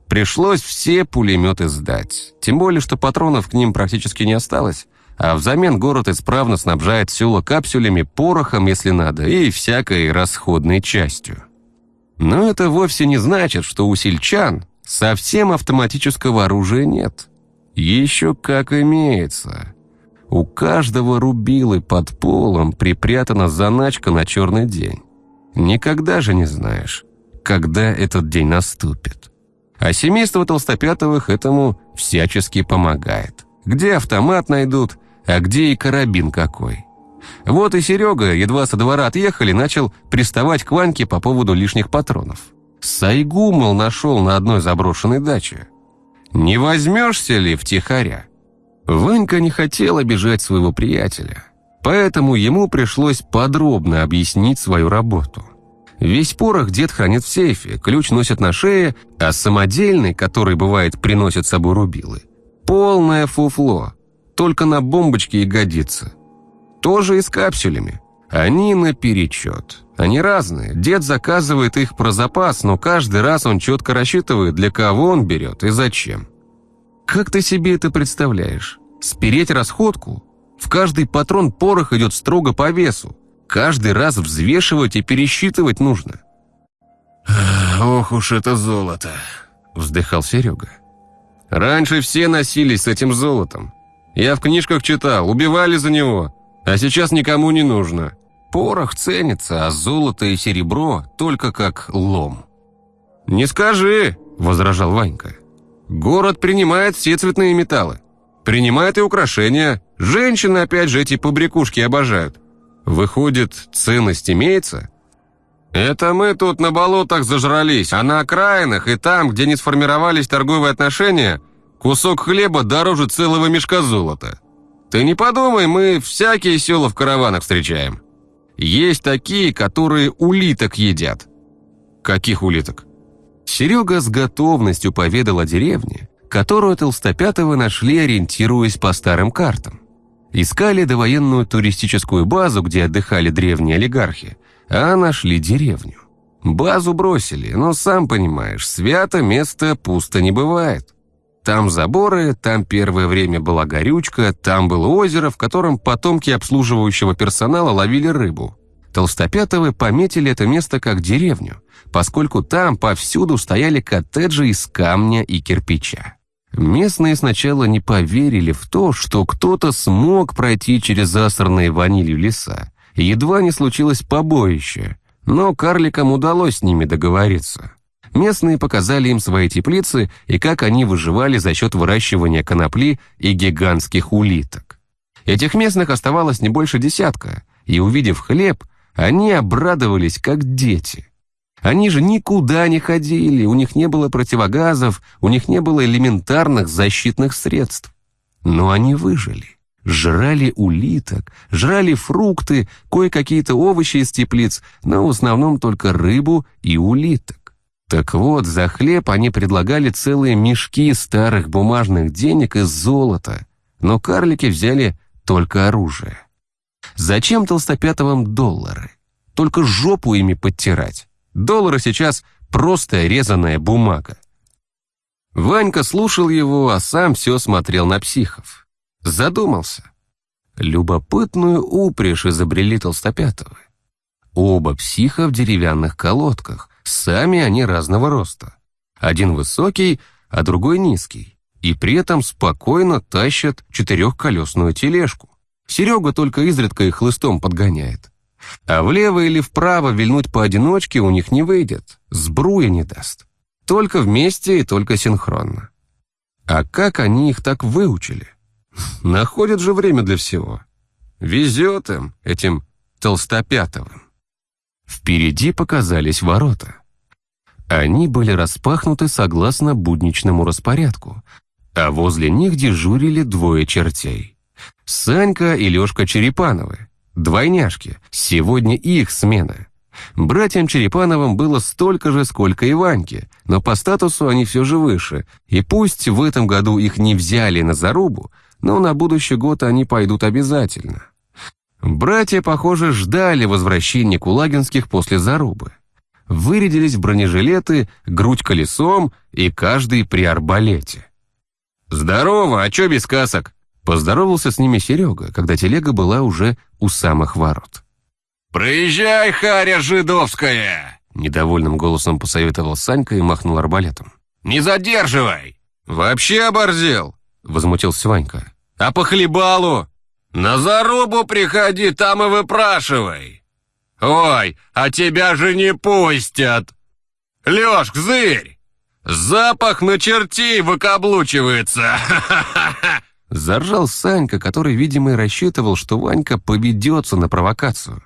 Пришлось все пулеметы сдать. Тем более, что патронов к ним практически не осталось. А взамен город исправно снабжает село капсулями, порохом, если надо, и всякой расходной частью. Но это вовсе не значит, что у сельчан совсем автоматического оружия нет. Еще как имеется. У каждого рубилы под полом припрятана заначка на черный день. Никогда же не знаешь, когда этот день наступит. А семейство Толстопятовых этому всячески помогает. Где автомат найдут, а где и карабин какой. Вот и Серега, едва со двора отъехали, начал приставать к Ваньке по поводу лишних патронов. Сайгу, мол, нашел на одной заброшенной даче. «Не возьмешься ли втихаря?» Ванька не хотел обижать своего приятеля, поэтому ему пришлось подробно объяснить свою работу. Весь порох дед хранит в сейфе, ключ носит на шее, а самодельный, который, бывает, приносит с собой рубилы, полное фуфло, только на бомбочке и годится. Тоже и с капсулями. Они наперечет. Они разные. Дед заказывает их про запас, но каждый раз он четко рассчитывает, для кого он берет и зачем. Как ты себе это представляешь? Спереть расходку? В каждый патрон порох идет строго по весу. Каждый раз взвешивать и пересчитывать нужно. «Ох уж это золото!» – вздыхал Серега. «Раньше все носились с этим золотом. Я в книжках читал, убивали за него, а сейчас никому не нужно. Порох ценится, а золото и серебро только как лом». «Не скажи», – возражал Ванька. «Город принимает все цветные металлы. Принимает и украшения. Женщины опять же эти побрякушки обожают. Выходит, ценность имеется?» «Это мы тут на болотах зажрались, а на окраинах и там, где не сформировались торговые отношения, кусок хлеба дороже целого мешка золота. Ты не подумай, мы всякие села в караванах встречаем. Есть такие, которые улиток едят». «Каких улиток?» Серега с готовностью поведал о деревне, которую Толстопятого нашли, ориентируясь по старым картам. Искали довоенную туристическую базу, где отдыхали древние олигархи, а нашли деревню. Базу бросили, но сам понимаешь, свято место пусто не бывает. Там заборы, там первое время была горючка, там было озеро, в котором потомки обслуживающего персонала ловили рыбу. Толстопятовы пометили это место как деревню, поскольку там повсюду стояли коттеджи из камня и кирпича. Местные сначала не поверили в то, что кто-то смог пройти через засранные ванилью леса. Едва не случилось побоище, но карликам удалось с ними договориться. Местные показали им свои теплицы и как они выживали за счет выращивания конопли и гигантских улиток. Этих местных оставалось не больше десятка, и увидев хлеб, они обрадовались как дети. Они же никуда не ходили, у них не было противогазов, у них не было элементарных защитных средств. Но они выжили. Жрали улиток, жрали фрукты, кое-какие-то овощи из теплиц, но в основном только рыбу и улиток. Так вот, за хлеб они предлагали целые мешки старых бумажных денег из золота, но карлики взяли только оружие. Зачем толстопятовым доллары? Только жопу ими подтирать. Доллары сейчас просто резаная бумага. Ванька слушал его, а сам все смотрел на психов. Задумался. Любопытную упряжь изобрели толстопятовы. Оба психа в деревянных колодках, сами они разного роста. Один высокий, а другой низкий. И при этом спокойно тащат четырехколесную тележку. Серега только изредка их хлыстом подгоняет. А влево или вправо вильнуть поодиночке у них не выйдет, сбруя не даст. Только вместе и только синхронно. А как они их так выучили? *laughs* Находят же время для всего. Везет им, этим толстопятовым. Впереди показались ворота. Они были распахнуты согласно будничному распорядку, а возле них дежурили двое чертей. Санька и Лешка Черепановы, Двойняшки. Сегодня их смена. Братьям Черепановым было столько же, сколько и Ваньке, но по статусу они все же выше, и пусть в этом году их не взяли на зарубу, но на будущий год они пойдут обязательно. Братья, похоже, ждали возвращения Кулагинских после зарубы. Вырядились в бронежилеты, грудь колесом и каждый при арбалете. «Здорово, а чё без касок?» Поздоровался с ними Серега, когда телега была уже у самых ворот. «Проезжай, харя жидовская!» Недовольным голосом посоветовал Санька и махнул арбалетом. «Не задерживай!» «Вообще оборзел!» Возмутился Ванька. «А по хлебалу? На зарубу приходи, там и выпрашивай!» «Ой, а тебя же не пустят!» «Лёшк, зырь! Запах на чертей выкаблучивается! *laughs* Ха-ха-ха! Заржал Санька, который, видимо, и рассчитывал, что Ванька поведется на провокацию.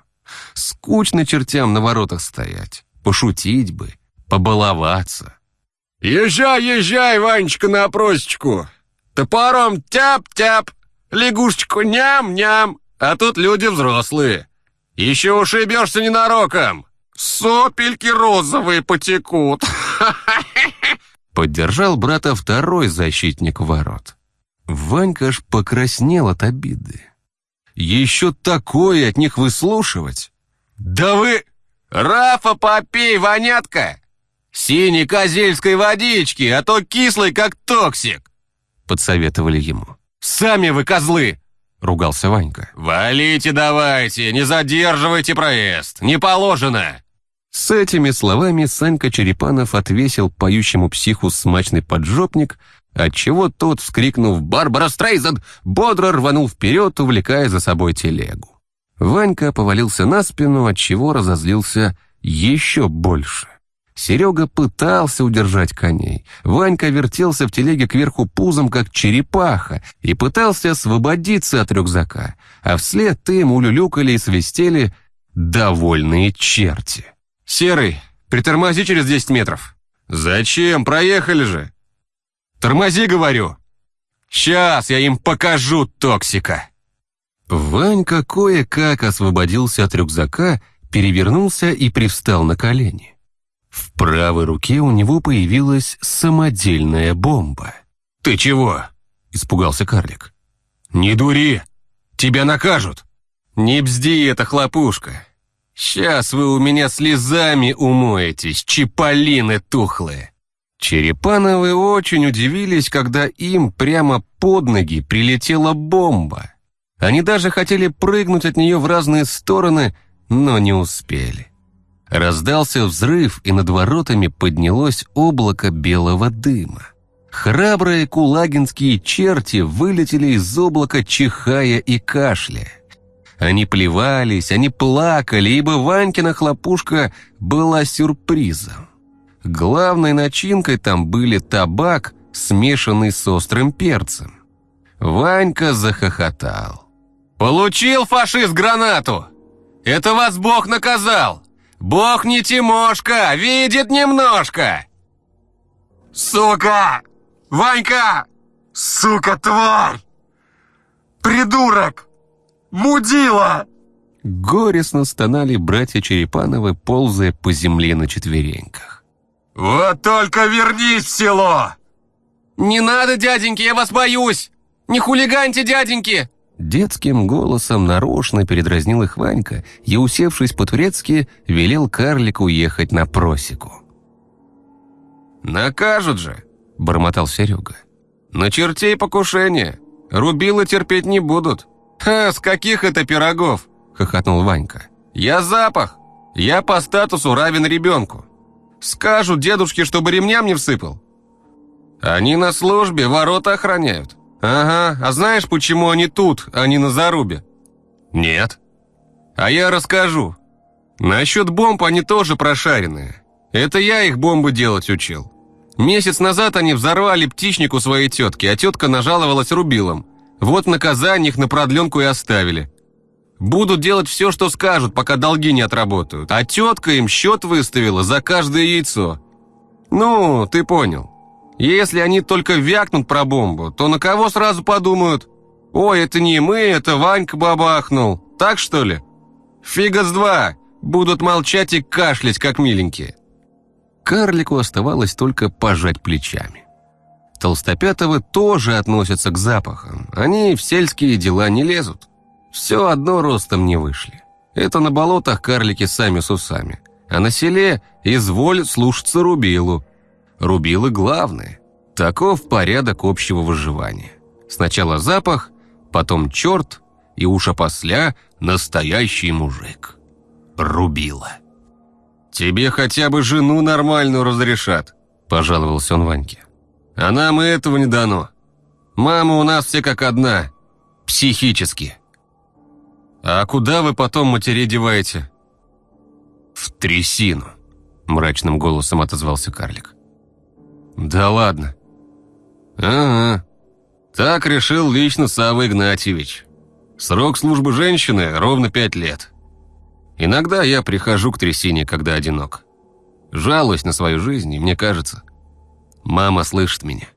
Скучно чертям на воротах стоять. Пошутить бы, побаловаться. «Езжай, езжай, Ванечка, на просечку! Топором тяп-тяп, лягушечку ням-ням, а тут люди взрослые. Еще ушибешься ненароком, сопельки розовые потекут!» *laughs* Поддержал брата второй защитник ворот. Ванька аж покраснел от обиды. Еще такое от них выслушивать? «Да вы... Рафа попей, вонятка! Синей козельской водички, а то кислый, как токсик!» Подсоветовали ему. «Сами вы козлы!» — ругался Ванька. «Валите давайте, не задерживайте проезд, не положено!» С этими словами Санька Черепанов отвесил поющему психу смачный поджопник, отчего тот, вскрикнув «Барбара Стрейзанд!», бодро рванул вперед, увлекая за собой телегу. Ванька повалился на спину, отчего разозлился еще больше. Серега пытался удержать коней. Ванька вертелся в телеге кверху пузом, как черепаха, и пытался освободиться от рюкзака, а вслед им улюлюкали и свистели довольные черти. «Серый, притормози через 10 метров». «Зачем? Проехали же». «Тормози, говорю». «Сейчас я им покажу токсика». Ванька кое-как освободился от рюкзака, перевернулся и привстал на колени. В правой руке у него появилась самодельная бомба. «Ты чего?» – испугался карлик. «Не дури! Тебя накажут!» «Не бзди это, хлопушка! Сейчас вы у меня слезами умоетесь, чиполлины тухлые!» Черепановы очень удивились, когда им прямо под ноги прилетела бомба. Они даже хотели прыгнуть от нее в разные стороны, но не успели. Раздался взрыв, и над воротами поднялось облако белого дыма. Храбрые кулагинские черти вылетели из облака, чихая и кашляя. Они плевались, они плакали, ибо Ванькина хлопушка была сюрпризом. Главной начинкой там были табак, смешанный с острым перцем. Ванька захохотал. «Получил фашист гранату! Это вас Бог наказал! Бог не Тимошка, видит немножко!» «Сука! Ванька! Сука, тварь! Придурок! Мудила!» Горестно стонали братья Черепановы, ползая по земле на четвереньках. «Вот только вернись в село!» «Не надо, дяденьки, я вас боюсь! Не хулиганьте, дяденьки!» Детским голосом нарочно передразнил их Ванька и, усевшись по-турецки, велел карлику ехать на просеку. «Накажут же!» – бормотал Серега. «На чертей покушение! Рубилы терпеть не будут!» «Ха, с каких это пирогов?» – хохотнул Ванька. «Я запах! Я по статусу равен ребенку! Скажут дедушке, чтобы ремням не всыпал!» «Они на службе, ворота охраняют!» «Ага, а знаешь, почему они тут, а не на зарубе?» «Нет». «А я расскажу. Насчет бомб они тоже прошаренные. Это я их бомбы делать учил. Месяц назад они взорвали птичник у своей тетки, а тетка нажаловалась рубилом. Вот наказание их на продленку и оставили. Будут делать все, что скажут, пока долги не отработают. А тетка им счет выставила за каждое яйцо. Ну, ты понял. Если они только вякнут про бомбу, то на кого сразу подумают? Ой, это не мы, это Ванька бабахнул. Так что ли? Фига с два. Будут молчать и кашлять, как миленькие. Карлику оставалось только пожать плечами. Толстопятовы тоже относятся к запахам. Они в сельские дела не лезут. Все одно ростом не вышли. Это на болотах карлики сами с усами. А на селе изволь слушаться рубилу. Рубилы главные. Таков порядок общего выживания. Сначала запах, потом черт, и уж опосля настоящий мужик. Рубила. «Тебе хотя бы жену нормальную разрешат», – пожаловался он Ваньке. «А нам и этого не дано. Мама у нас все как одна. Психически». «А куда вы потом матерей деваете?» «В трясину», – мрачным голосом отозвался карлик. «Да ладно». «Ага. Так решил лично Савва Игнатьевич. Срок службы женщины ровно пять лет. Иногда я прихожу к трясине, когда одинок. Жалуюсь на свою жизнь, и мне кажется, мама слышит меня.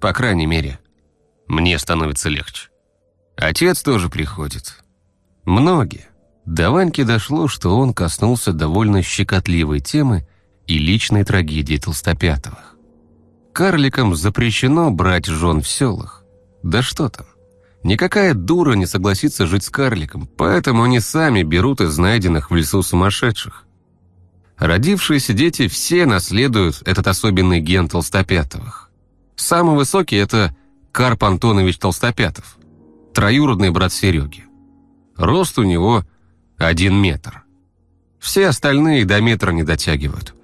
По крайней мере, мне становится легче. Отец тоже приходит. Многие. До Ваньки дошло, что он коснулся довольно щекотливой темы и личной трагедии Толстопятовых. Карликам запрещено брать жен в селах. Да что там. Никакая дура не согласится жить с карликом, поэтому они сами берут из найденных в лесу сумасшедших. Родившиеся дети все наследуют этот особенный ген Толстопятовых. Самый высокий – это Карп Антонович Толстопятов, троюродный брат Сереги. Рост у него один метр. Все остальные до метра не дотягивают.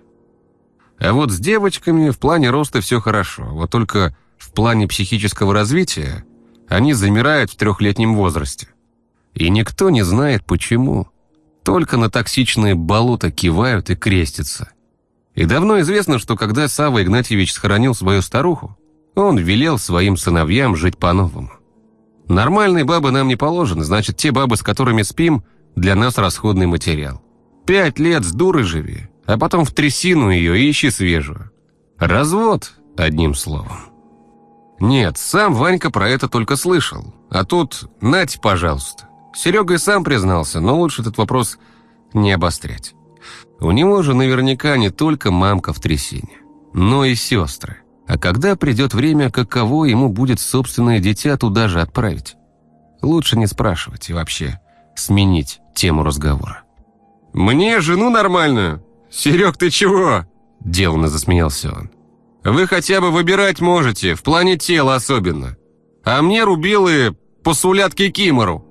А вот с девочками в плане роста все хорошо, вот только в плане психического развития они замирают в трехлетнем возрасте. И никто не знает почему. Только на токсичные болота кивают и крестятся. И давно известно, что когда Савва Игнатьевич схоронил свою старуху, он велел своим сыновьям жить по-новому. Нормальные бабы нам не положены, значит, те бабы, с которыми спим, для нас расходный материал. Пять лет с дурой живи, а потом в трясину ее ищи свежую. Развод, одним словом. Нет, сам Ванька про это только слышал. А тут, нать, пожалуйста. Серега и сам признался, но лучше этот вопрос не обострять. У него же наверняка не только мамка в трясине, но и сестры. А когда придет время, каково ему будет собственное дитя туда же отправить? Лучше не спрашивать и вообще сменить тему разговора. «Мне жену нормальную? Серег, ты чего?» Деланно засмеялся он. Вы хотя бы выбирать можете, в плане тела особенно. А мне рубилы посулят кикимору.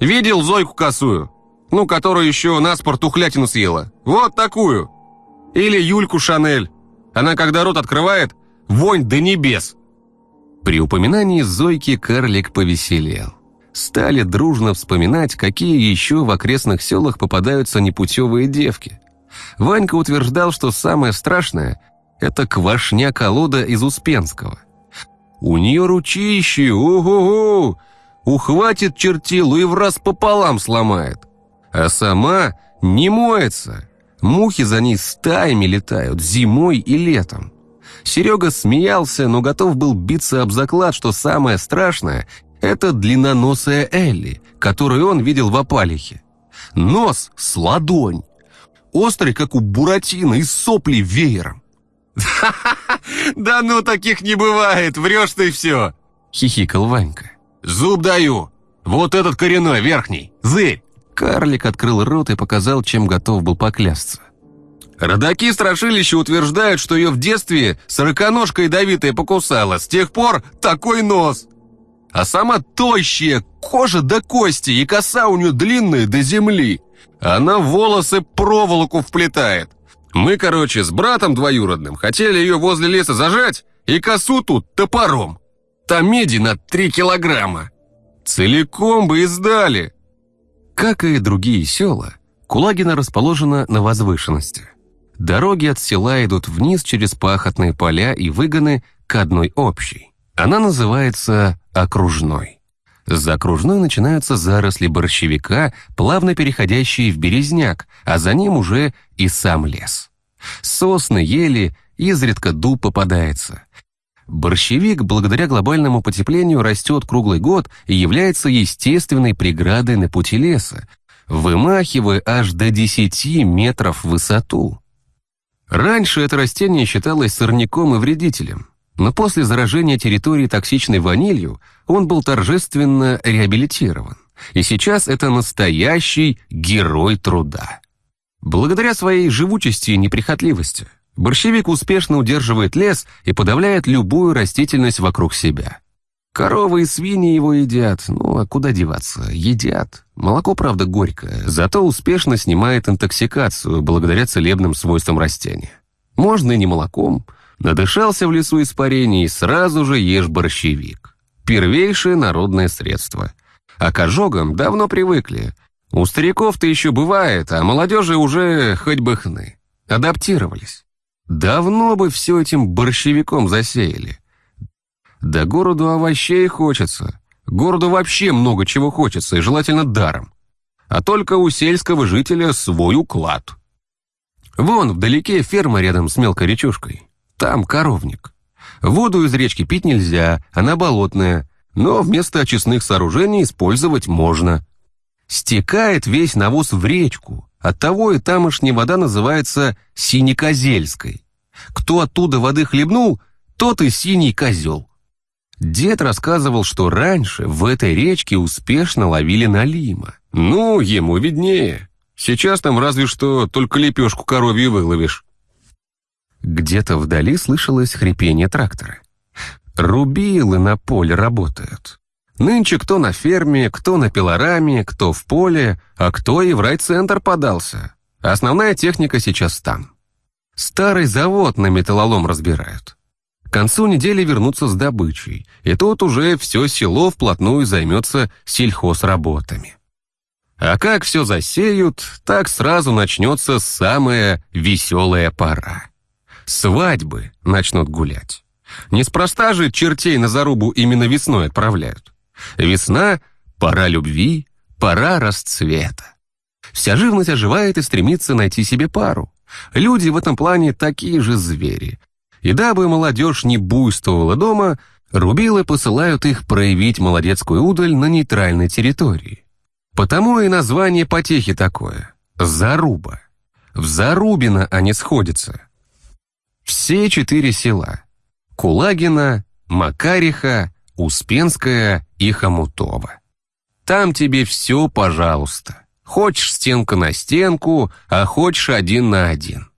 Видел Зойку косую? Ну, которая еще на спорт ухлятину съела. Вот такую. Или Юльку Шанель. Она, когда рот открывает, вонь до небес. При упоминании Зойки карлик повеселел. Стали дружно вспоминать, какие еще в окрестных селах попадаются непутевые девки. Ванька утверждал, что самое страшное это квашня-колода из Успенского. У нее ручище, ого-го! Ухватит чертилу и в раз пополам сломает. А сама не моется. Мухи за ней стаями летают, зимой и летом. Серега смеялся, но готов был биться об заклад, что самое страшное – это длинноносая Элли, которую он видел в опалихе. Нос с ладонь. Острый, как у Буратино, и сопли веером. *laughs* «Да ну, таких не бывает, врешь ты все!» — хихикал Ванька. «Зуб даю! Вот этот коренной, верхний, зырь!» Карлик открыл рот и показал, чем готов был поклясться. Родаки страшилища утверждают, что ее в детстве сороконожка ядовитая покусала. С тех пор такой нос. А сама тощая, кожа до кости и коса у нее длинная до земли. Она волосы проволоку вплетает. Мы, короче, с братом двоюродным хотели ее возле леса зажать и косу тут топором. Там меди на три килограмма. Целиком бы и сдали. Как и другие села, Кулагина расположена на возвышенности. Дороги от села идут вниз через пахотные поля и выгоны к одной общей. Она называется Окружной. За окружной начинаются заросли борщевика, плавно переходящие в березняк, а за ним уже и сам лес. Сосны, ели, изредка дуб попадается. Борщевик благодаря глобальному потеплению растет круглый год и является естественной преградой на пути леса, вымахивая аж до 10 метров в высоту. Раньше это растение считалось сорняком и вредителем, но после заражения территории токсичной ванилью он был торжественно реабилитирован. И сейчас это настоящий герой труда. Благодаря своей живучести и неприхотливости борщевик успешно удерживает лес и подавляет любую растительность вокруг себя. Коровы и свиньи его едят, ну а куда деваться, едят. Молоко, правда, горькое, зато успешно снимает интоксикацию благодаря целебным свойствам растения. Можно и не молоком, Надышался в лесу испарений, сразу же ешь борщевик. Первейшее народное средство. А к ожогам давно привыкли. У стариков-то еще бывает, а молодежи уже хоть бы хны. Адаптировались. Давно бы все этим борщевиком засеяли. Да городу овощей хочется. Городу вообще много чего хочется, и желательно даром. А только у сельского жителя свой уклад. Вон, вдалеке ферма рядом с мелкой речушкой. Там коровник. Воду из речки пить нельзя, она болотная, но вместо очистных сооружений использовать можно. Стекает весь навоз в речку, оттого и тамошняя вода называется синекозельской. Кто оттуда воды хлебнул, тот и синий козел. Дед рассказывал, что раньше в этой речке успешно ловили налима. Ну, ему виднее. Сейчас там разве что только лепешку коровью выловишь. Где-то вдали слышалось хрипение трактора. Рубилы на поле работают. Нынче кто на ферме, кто на пилораме, кто в поле, а кто и в райцентр подался. Основная техника сейчас там. Старый завод на металлолом разбирают. К концу недели вернутся с добычей, и тут уже все село вплотную займется сельхозработами. А как все засеют, так сразу начнется самая веселая пора. Свадьбы начнут гулять. Неспроста же чертей на зарубу именно весной отправляют. Весна — пора любви, пора расцвета. Вся живность оживает и стремится найти себе пару. Люди в этом плане такие же звери. И дабы молодежь не буйствовала дома, рубилы посылают их проявить молодецкую удаль на нейтральной территории. Потому и название потехи такое — Заруба. В Зарубино они сходятся. Все четыре села — Кулагина, Макариха, Успенская и Хомутова. Там тебе все, пожалуйста. Хочешь стенка на стенку, а хочешь один на один.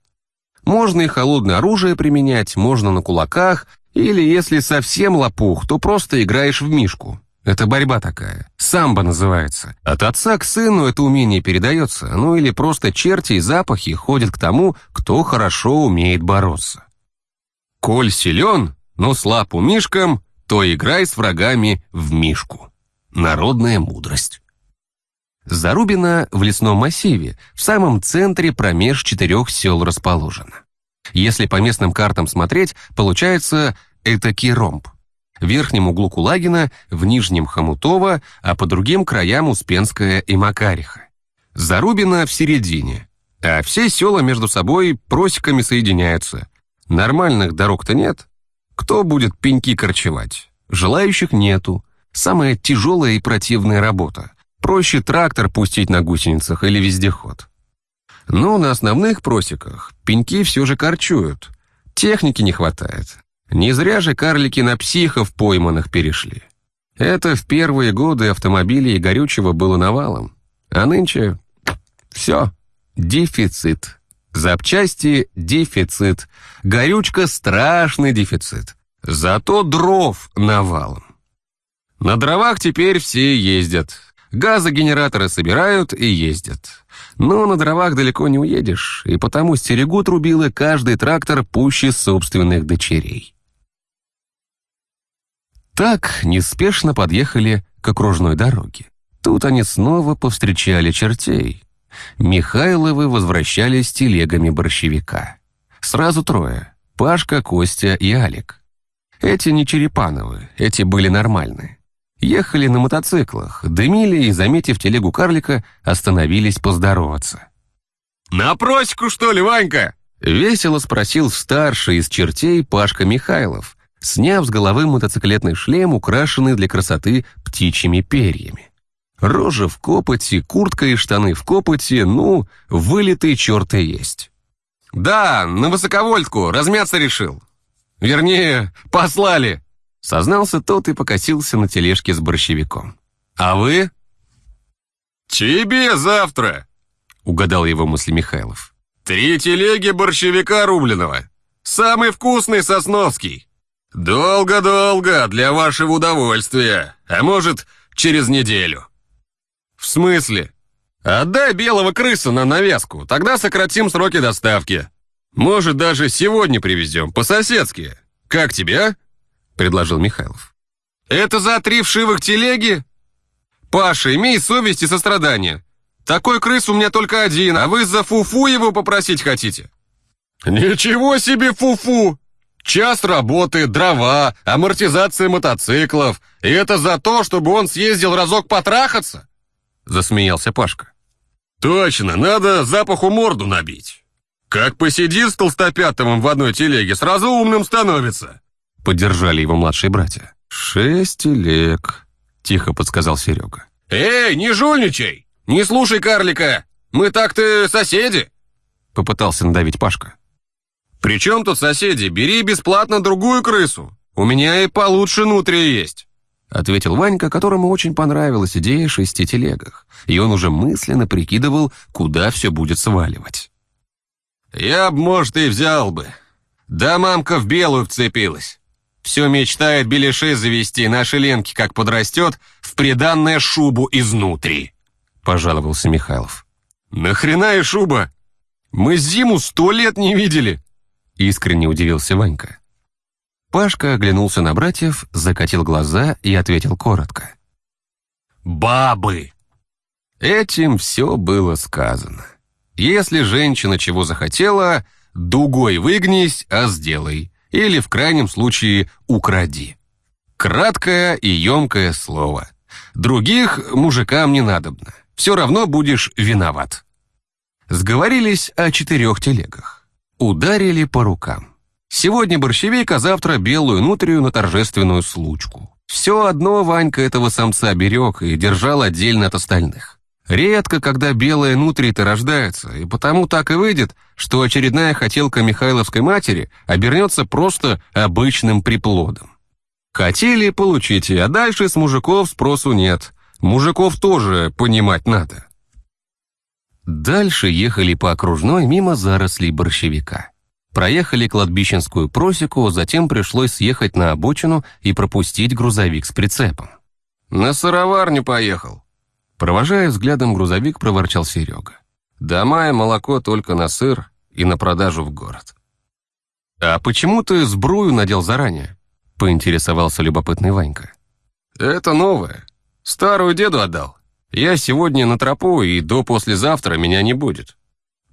Можно и холодное оружие применять, можно на кулаках, или если совсем лопух, то просто играешь в мишку. Это борьба такая. Самбо называется. От отца к сыну это умение передается, ну или просто черти и запахи ходят к тому, кто хорошо умеет бороться. Коль силен, но слаб у мишкам, то играй с врагами в мишку. Народная мудрость. Зарубина в лесном массиве, в самом центре промеж четырех сел расположена. Если по местным картам смотреть, получается этакий ромб. В верхнем углу Кулагина, в нижнем Хомутова, а по другим краям Успенская и Макариха. Зарубина в середине, а все села между собой просеками соединяются. Нормальных дорог-то нет. Кто будет пеньки корчевать? Желающих нету. Самая тяжелая и противная работа. Проще трактор пустить на гусеницах или вездеход. Но на основных просеках пеньки все же корчуют. Техники не хватает. Не зря же карлики на психов пойманных перешли. Это в первые годы автомобилей горючего было навалом. А нынче все, дефицит. Запчасти – дефицит. Горючка – страшный дефицит. Зато дров навалом. На дровах теперь все ездят. Газогенераторы собирают и ездят. Но на дровах далеко не уедешь, и потому стерегут рубилы каждый трактор пуще собственных дочерей. Так неспешно подъехали к окружной дороге. Тут они снова повстречали чертей. Михайловы возвращались телегами борщевика. Сразу трое — Пашка, Костя и Алик. Эти не Черепановы, эти были нормальные. Ехали на мотоциклах, дымили и, заметив телегу карлика, остановились поздороваться. «На просеку, что ли, Ванька?» — весело спросил старший из чертей Пашка Михайлов, сняв с головы мотоциклетный шлем, украшенный для красоты птичьими перьями. Рожа в копоти, куртка и штаны в копоти, ну, вылитый черт и есть. «Да, на высоковольтку, размяться решил. Вернее, послали!» Сознался тот и покосился на тележке с борщевиком. «А вы?» «Тебе завтра!» — угадал его мысли Михайлов. «Три телеги борщевика рубленого. Самый вкусный Сосновский. Долго-долго для вашего удовольствия, а может, через неделю». «В смысле?» «Отдай белого крыса на навязку, тогда сократим сроки доставки. Может, даже сегодня привезем, по-соседски. Как тебе, а?» — предложил Михайлов. «Это за три вшивых телеги?» «Паша, имей совесть и сострадание. Такой крыс у меня только один, а вы за фуфу его попросить хотите?» «Ничего себе фуфу! Час работы, дрова, амортизация мотоциклов. И это за то, чтобы он съездил разок потрахаться?» Засмеялся Пашка. «Точно, надо запаху морду набить. Как посидит с толстопятовым в одной телеге, сразу умным становится!» Поддержали его младшие братья. «Шесть телег», — тихо подсказал Серега. «Эй, не жульничай! Не слушай карлика! Мы так-то соседи!» Попытался надавить Пашка. «При чем тут соседи? Бери бесплатно другую крысу! У меня и получше нутрия есть!» Ответил Ванька, которому очень понравилась идея шести телегах, и он уже мысленно прикидывал, куда все будет сваливать. «Я б, может, и взял бы. Да мамка в белую вцепилась. Все мечтает беляшей завести, наши Ленки, как подрастет, в приданное шубу изнутри», — пожаловался Михайлов. «Нахрена и шуба? Мы зиму сто лет не видели!» — искренне удивился Ванька. Пашка оглянулся на братьев, закатил глаза и ответил коротко. «Бабы!» Этим все было сказано. Если женщина чего захотела, дугой выгнись, а сделай. Или, в крайнем случае, укради. Краткое и емкое слово. Других мужикам не надобно. Все равно будешь виноват. Сговорились о четырех телегах. Ударили по рукам. Сегодня борщевик, а завтра белую нутрию на торжественную случку. Все одно Ванька этого самца берег и держал отдельно от остальных. Редко, когда белая нутрия-то рождается, и потому так и выйдет, что очередная хотелка Михайловской матери обернется просто обычным приплодом. Хотели, получите, а дальше с мужиков спросу нет. Мужиков тоже понимать надо. Дальше ехали по окружной мимо зарослей борщевика. Проехали кладбищенскую просеку, затем пришлось съехать на обочину и пропустить грузовик с прицепом. «На сыроварню поехал», Провожая взглядом грузовик, проворчал Серега. «Дома и молоко только на сыр и на продажу в город». «А почему ты сбрую надел заранее?» — поинтересовался любопытный Ванька. «Это новое. Старую деду отдал. Я сегодня на тропу, и до послезавтра меня не будет».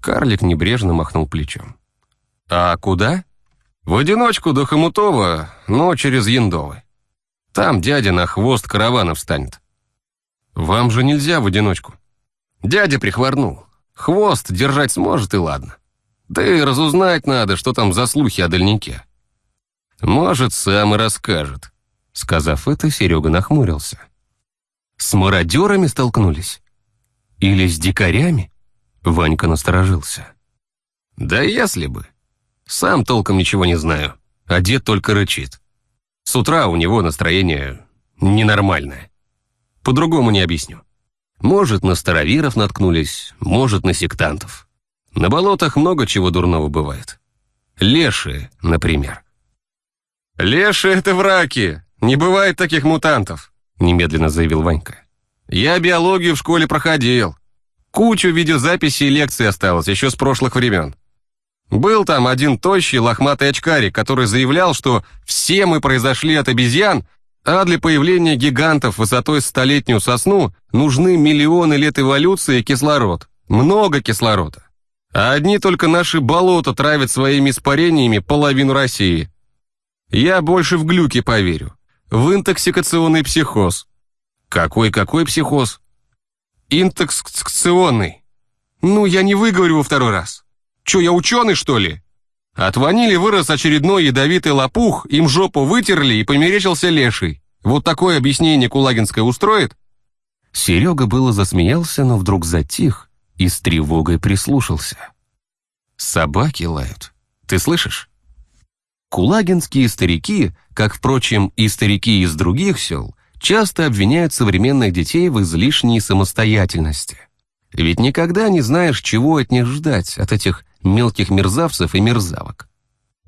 Карлик небрежно махнул плечом. «А куда?» «В одиночку до Хомутова, но через Яндовы. Там дядя на хвост каравана встанет». «Вам же нельзя в одиночку». «Дядя прихворнул. Хвост держать сможет, и ладно. Да и разузнать надо, что там за слухи о дальнике. Может, сам и расскажет». Сказав это, Серега нахмурился. «С мародерами столкнулись? Или с дикарями?» Ванька насторожился. «Да если бы. Сам толком ничего не знаю, а дед только рычит. С утра у него настроение ненормальное. По-другому не объясню. Может, на староверов наткнулись, может, на сектантов. На болотах много чего дурного бывает. Леши, например. «Леши — это враки! Не бывает таких мутантов!» немедленно заявил Ванька. «Я биологию в школе проходил. Кучу видеозаписей и лекций осталось еще с прошлых времен. Был там один тощий лохматый очкарик, который заявлял, что все мы произошли от обезьян, а для появления гигантов высотой столетнюю сосну нужны миллионы лет эволюции и кислород. Много кислорода. А одни только наши болота травят своими испарениями половину России. Я больше в глюки поверю. В интоксикационный психоз. Какой-какой психоз? Интоксикационный. Ну, я не выговорю во второй раз. Че, я ученый, что ли? От ванили вырос очередной ядовитый лопух, им жопу вытерли и померещился леший. Вот такое объяснение Кулагинское устроит? Серега было засмеялся, но вдруг затих и с тревогой прислушался. Собаки лают. Ты слышишь? Кулагинские старики, как, впрочем, и старики из других сел, часто обвиняют современных детей в излишней самостоятельности. Ведь никогда не знаешь, чего от них ждать, от этих мелких мерзавцев и мерзавок.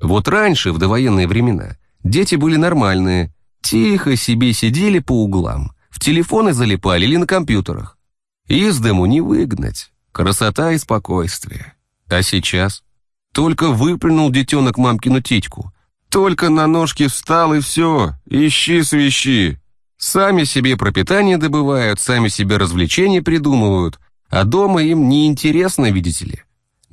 Вот раньше, в довоенные времена, дети были нормальные, тихо себе сидели по углам, в телефоны залипали или на компьютерах. Из дому не выгнать, красота и спокойствие. А сейчас? Только выплюнул детенок мамкину титьку, только на ножки встал и все, ищи свищи. Сами себе пропитание добывают, сами себе развлечения придумывают, а дома им не интересно, видите ли.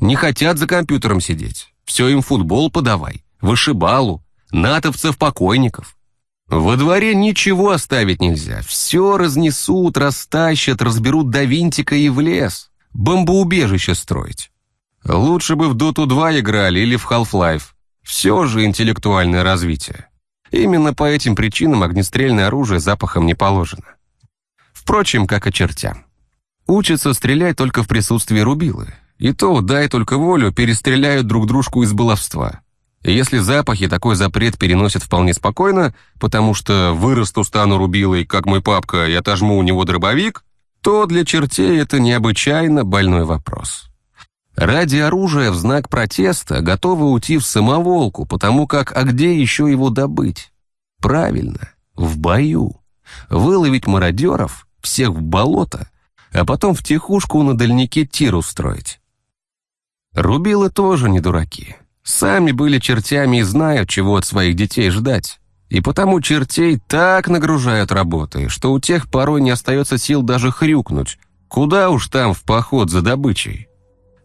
Не хотят за компьютером сидеть. Все им футбол подавай. вышибалу, натовцев-покойников. Во дворе ничего оставить нельзя. Все разнесут, растащат, разберут до винтика и в лес. Бомбоубежище строить. Лучше бы в Доту 2 играли или в Half-Life. Все же интеллектуальное развитие. Именно по этим причинам огнестрельное оружие запахом не положено. Впрочем, как и чертям. Учатся стрелять только в присутствии рубилы. И то, дай только волю, перестреляют друг дружку из баловства. Если запахи такой запрет переносят вполне спокойно, потому что вырасту стану рубилой, как мой папка, и отожму у него дробовик, то для чертей это необычайно больной вопрос. Ради оружия в знак протеста готовы уйти в самоволку, потому как а где еще его добыть? Правильно, в бою. Выловить мародеров, всех в болото, а потом в тихушку на дальнике тир устроить. Рубилы тоже не дураки. Сами были чертями и знают, чего от своих детей ждать. И потому чертей так нагружают работой, что у тех порой не остается сил даже хрюкнуть. Куда уж там в поход за добычей.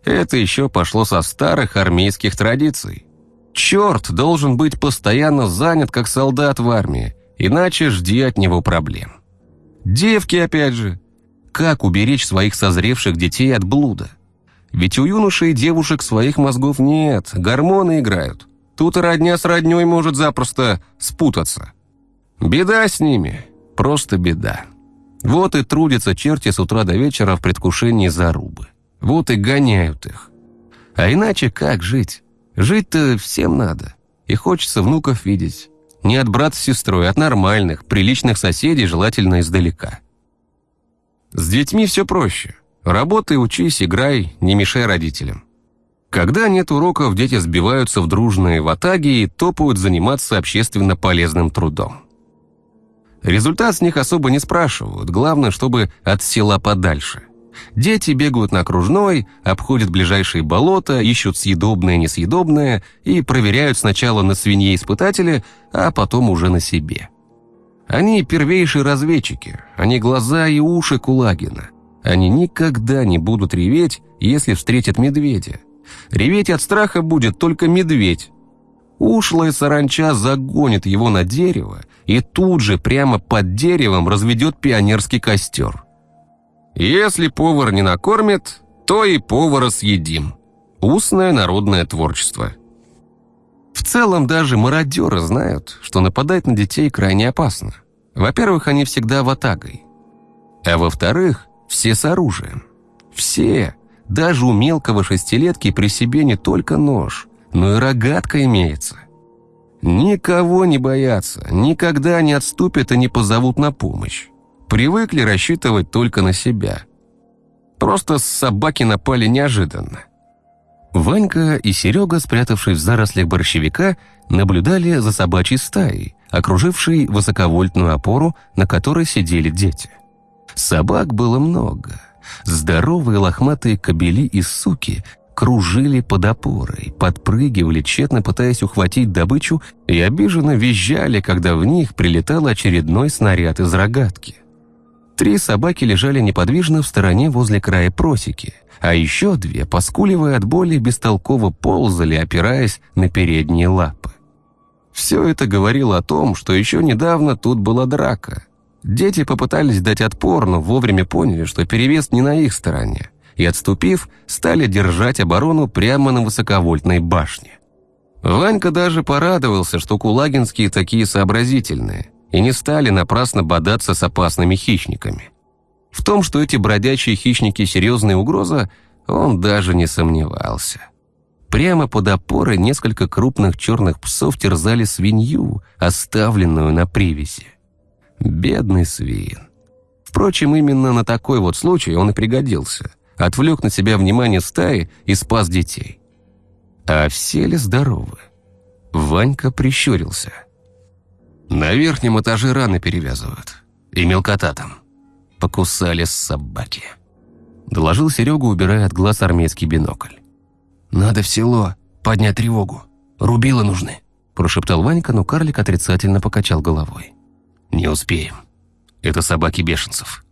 Это еще пошло со старых армейских традиций. Черт должен быть постоянно занят, как солдат в армии, иначе жди от него проблем. Девки, опять же. Как уберечь своих созревших детей от блуда? Ведь у юношей и девушек своих мозгов нет, гормоны играют. Тут и родня с родней может запросто спутаться. Беда с ними, просто беда. Вот и трудятся черти с утра до вечера в предвкушении зарубы. Вот и гоняют их. А иначе как жить? Жить-то всем надо. И хочется внуков видеть. Не от брата с сестрой, от нормальных, приличных соседей, желательно издалека. С детьми все проще. Работай, учись, играй, не мешай родителям. Когда нет уроков, дети сбиваются в дружные ватаги и топают заниматься общественно полезным трудом. Результат с них особо не спрашивают, главное, чтобы от села подальше. Дети бегают на окружной, обходят ближайшие болота, ищут съедобное и несъедобное и проверяют сначала на свинье-испытателе, а потом уже на себе. Они первейшие разведчики, они глаза и уши Кулагина. Они никогда не будут реветь, если встретят медведя. Реветь от страха будет только медведь. Ушлая саранча загонит его на дерево и тут же прямо под деревом разведет пионерский костер. Если повар не накормит, то и повара съедим. Устное народное творчество. В целом даже мародеры знают, что нападать на детей крайне опасно. Во-первых, они всегда в атагой. А во-вторых, все с оружием. Все. Даже у мелкого шестилетки при себе не только нож, но и рогатка имеется. Никого не боятся, никогда не отступят и не позовут на помощь. Привыкли рассчитывать только на себя. Просто собаки напали неожиданно. Ванька и Серега, спрятавшись в зарослях борщевика, наблюдали за собачьей стаей, окружившей высоковольтную опору, на которой сидели дети. Собак было много. Здоровые лохматые кобели и суки кружили под опорой, подпрыгивали, тщетно пытаясь ухватить добычу, и обиженно визжали, когда в них прилетал очередной снаряд из рогатки. Три собаки лежали неподвижно в стороне возле края просеки, а еще две, поскуливая от боли, бестолково ползали, опираясь на передние лапы. Все это говорило о том, что еще недавно тут была драка, Дети попытались дать отпор, но вовремя поняли, что перевес не на их стороне, и, отступив, стали держать оборону прямо на высоковольтной башне. Ванька даже порадовался, что кулагинские такие сообразительные, и не стали напрасно бодаться с опасными хищниками. В том, что эти бродячие хищники – серьезная угроза, он даже не сомневался. Прямо под опорой несколько крупных черных псов терзали свинью, оставленную на привязи. Бедный свин. Впрочем, именно на такой вот случай он и пригодился. Отвлек на себя внимание стаи и спас детей. А все ли здоровы? Ванька прищурился. На верхнем этаже раны перевязывают. И мелкота там. Покусали собаки. Доложил Серега, убирая от глаз армейский бинокль. «Надо в село, поднять тревогу. Рубилы нужны», прошептал Ванька, но карлик отрицательно покачал головой. «Не успеем. Это собаки бешенцев.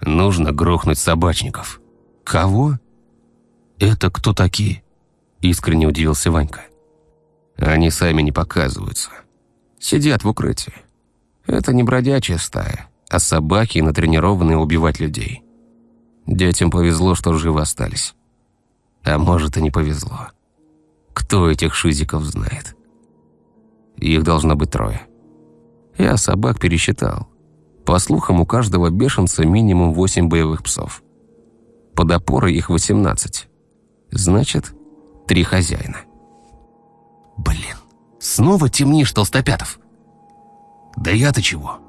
Нужно грохнуть собачников». «Кого?» «Это кто такие?» Искренне удивился Ванька. Они сами не показываются. Сидят в укрытии. Это не бродячая стая, а собаки, натренированные убивать людей. Детям повезло, что живы остались. А может, и не повезло. Кто этих шизиков знает? Их должно быть трое. Я собак пересчитал. По слухам, у каждого бешенца минимум восемь боевых псов. Под опорой их восемнадцать. Значит, три хозяина. Блин, снова темнишь, Толстопятов. Да я-то чего?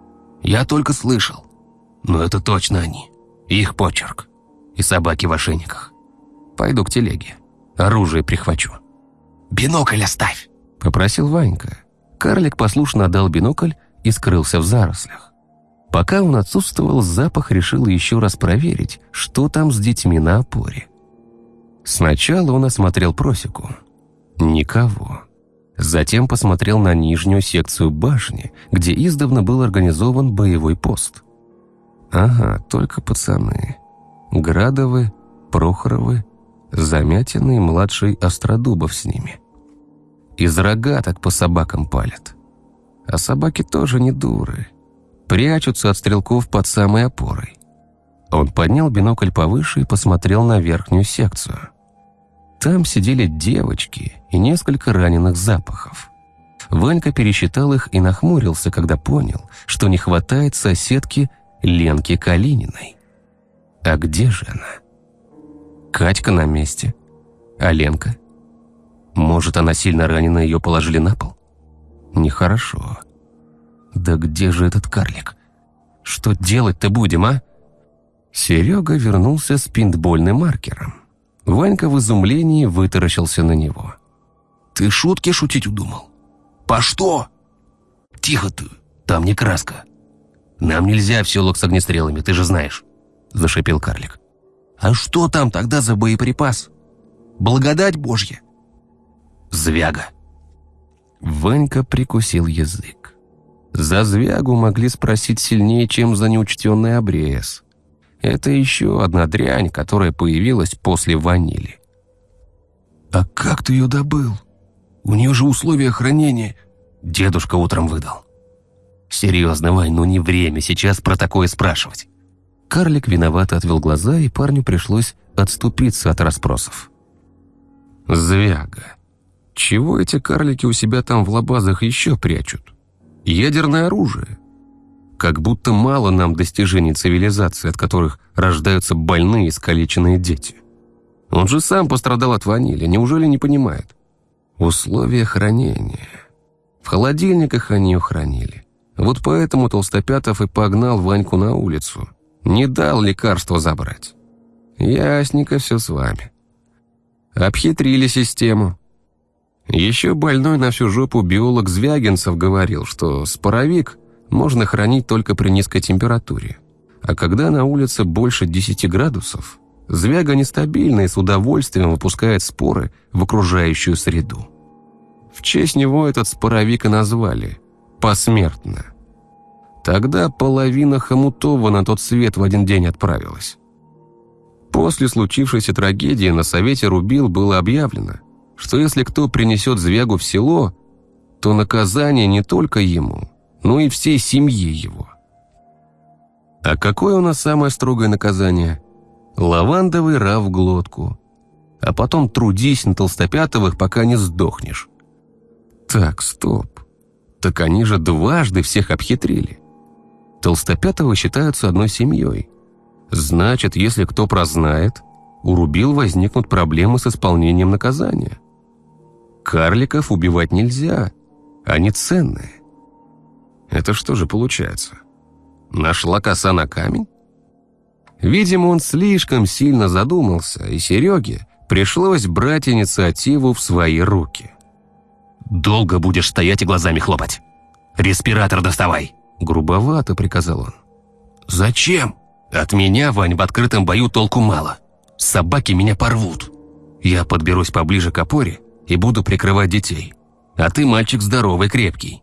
Я только слышал. Но это точно они. Их почерк. И собаки в ошейниках. Пойду к телеге. Оружие прихвачу. «Бинокль оставь!» — попросил Ванька. Карлик послушно отдал бинокль и скрылся в зарослях. Пока он отсутствовал, запах решил еще раз проверить, что там с детьми на опоре. Сначала он осмотрел просеку. Никого. Затем посмотрел на нижнюю секцию башни, где издавна был организован боевой пост. Ага, только пацаны. Градовы, Прохоровы, Замятины и младший Остродубов с ними. Из рогаток по собакам палят. А собаки тоже не дуры. Прячутся от стрелков под самой опорой. Он поднял бинокль повыше и посмотрел на верхнюю секцию. Там сидели девочки и несколько раненых запахов. Ванька пересчитал их и нахмурился, когда понял, что не хватает соседки Ленки Калининой. А где же она? Катька на месте. А Ленка? Может, она сильно ранена, ее положили на пол? Нехорошо. Да где же этот карлик? Что делать-то будем, а? Серега вернулся с пинтбольным маркером. Ванька в изумлении вытаращился на него. «Ты шутки шутить удумал? По что?» «Тихо ты, там не краска. Нам нельзя в селок с огнестрелами, ты же знаешь», — зашипел карлик. «А что там тогда за боеприпас? Благодать Божья?» «Звяга». Ванька прикусил язык. За звягу могли спросить сильнее, чем за неучтенный обрез. Это еще одна дрянь, которая появилась после ванили. «А как ты ее добыл? У нее же условия хранения...» Дедушка утром выдал. «Серьезно, Вань, ну не время сейчас про такое спрашивать». Карлик виновато отвел глаза, и парню пришлось отступиться от расспросов. «Звяга. Чего эти карлики у себя там в лабазах еще прячут? Ядерное оружие. Как будто мало нам достижений цивилизации, от которых рождаются больные и искалеченные дети. Он же сам пострадал от ванили, неужели не понимает? Условия хранения. В холодильниках они ее хранили. Вот поэтому Толстопятов и погнал Ваньку на улицу. Не дал лекарство забрать. Ясненько все с вами. Обхитрили систему. Еще больной на всю жопу биолог Звягинцев говорил, что споровик можно хранить только при низкой температуре. А когда на улице больше 10 градусов, звяга нестабильна и с удовольствием выпускает споры в окружающую среду. В честь него этот споровик и назвали «посмертно». Тогда половина Хомутова на тот свет в один день отправилась. После случившейся трагедии на совете Рубил было объявлено, что если кто принесет звягу в село, то наказание не только ему, но и всей семье его. А какое у нас самое строгое наказание? Лавандовый ра в глотку. А потом трудись на толстопятовых, пока не сдохнешь. Так, стоп. Так они же дважды всех обхитрили. Толстопятовы считаются одной семьей. Значит, если кто прознает, у Рубил возникнут проблемы с исполнением наказания. Карликов убивать нельзя, они ценные. Это что же получается? Нашла коса на камень? Видимо, он слишком сильно задумался, и Сереге пришлось брать инициативу в свои руки. «Долго будешь стоять и глазами хлопать. Респиратор доставай!» Грубовато приказал он. «Зачем? От меня, Вань, в открытом бою толку мало. Собаки меня порвут. Я подберусь поближе к опоре и буду прикрывать детей. А ты мальчик здоровый, крепкий.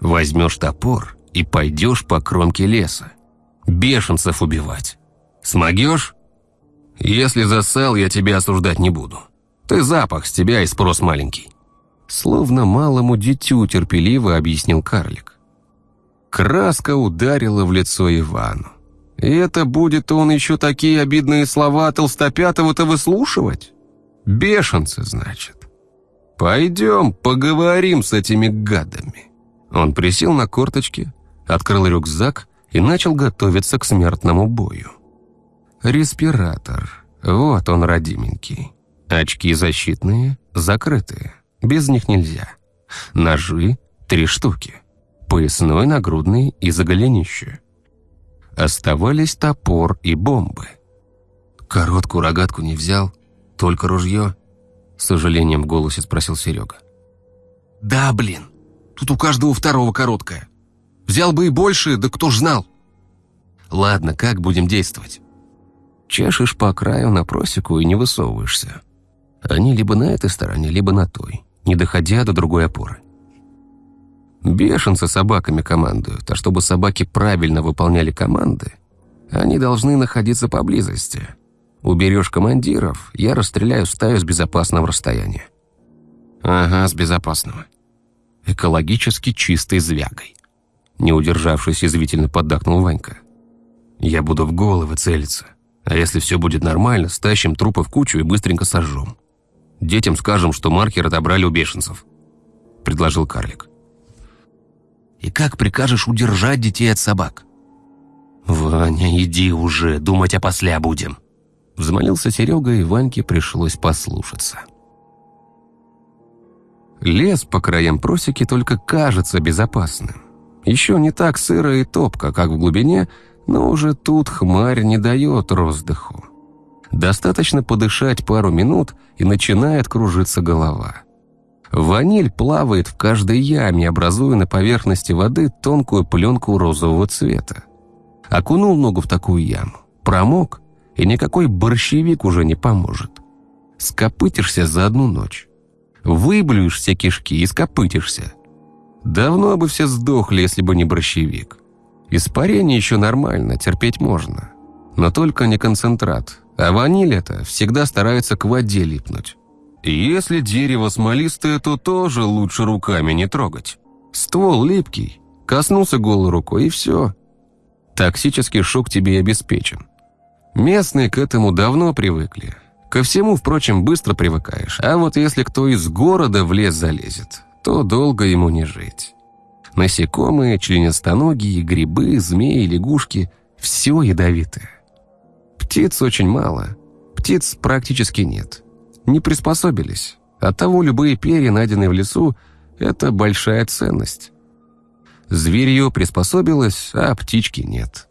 Возьмешь топор и пойдешь по кромке леса. Бешенцев убивать. Смогешь? Если засал, я тебя осуждать не буду. Ты запах с тебя и спрос маленький. Словно малому дитю терпеливо объяснил карлик. Краска ударила в лицо Ивану. И это будет он еще такие обидные слова толстопятого-то выслушивать? Бешенцы, значит. Пойдем, поговорим с этими гадами. Он присел на корточки, открыл рюкзак и начал готовиться к смертному бою. Респиратор. Вот он, родименький. Очки защитные, закрытые. Без них нельзя. Ножи — три штуки. Поясной, нагрудный и заголенище. Оставались топор и бомбы. «Короткую рогатку не взял? Только ружье?» С сожалением в голосе спросил Серега. «Да, блин. Тут у каждого второго короткая. Взял бы и больше, да кто ж знал?» «Ладно, как будем действовать?» Чешешь по краю на просеку и не высовываешься. Они либо на этой стороне, либо на той, не доходя до другой опоры. Бешенцы собаками командуют, а чтобы собаки правильно выполняли команды, они должны находиться поблизости. Уберешь командиров, я расстреляю стаю с безопасного расстояния. Ага, с безопасного. Экологически чистой звягой. Не удержавшись, язвительно поддакнул Ванька. Я буду в головы целиться. А если все будет нормально, стащим трупы в кучу и быстренько сожжем. Детям скажем, что маркер отобрали у бешенцев», — предложил карлик. «И как прикажешь удержать детей от собак?» «Ваня, иди уже, думать опосля будем», — взмолился Серега, и Ваньке пришлось послушаться. Лес по краям просеки только кажется безопасным. Еще не так сыро и топко, как в глубине, но уже тут хмарь не дает роздыху. Достаточно подышать пару минут, и начинает кружиться голова. Ваниль плавает в каждой яме, образуя на поверхности воды тонкую пленку розового цвета. Окунул ногу в такую яму, промок, и никакой борщевик уже не поможет. Скопытишься за одну ночь. Выблюешь все кишки и скопытишься. Давно бы все сдохли, если бы не борщевик. Испарение еще нормально, терпеть можно. Но только не концентрат, а ваниль это всегда старается к воде липнуть. И если дерево смолистое, то тоже лучше руками не трогать. Ствол липкий, коснулся голой рукой и все. Токсический шок тебе обеспечен. Местные к этому давно привыкли. Ко всему, впрочем, быстро привыкаешь. А вот если кто из города в лес залезет, то долго ему не жить. Насекомые, членистоногие, грибы, змеи, лягушки – все ядовитое. Птиц очень мало. Птиц практически нет. Не приспособились. Оттого любые перья, найденные в лесу, это большая ценность. Зверье приспособилось, а птички нет.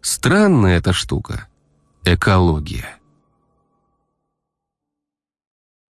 Странная эта штука. Экология.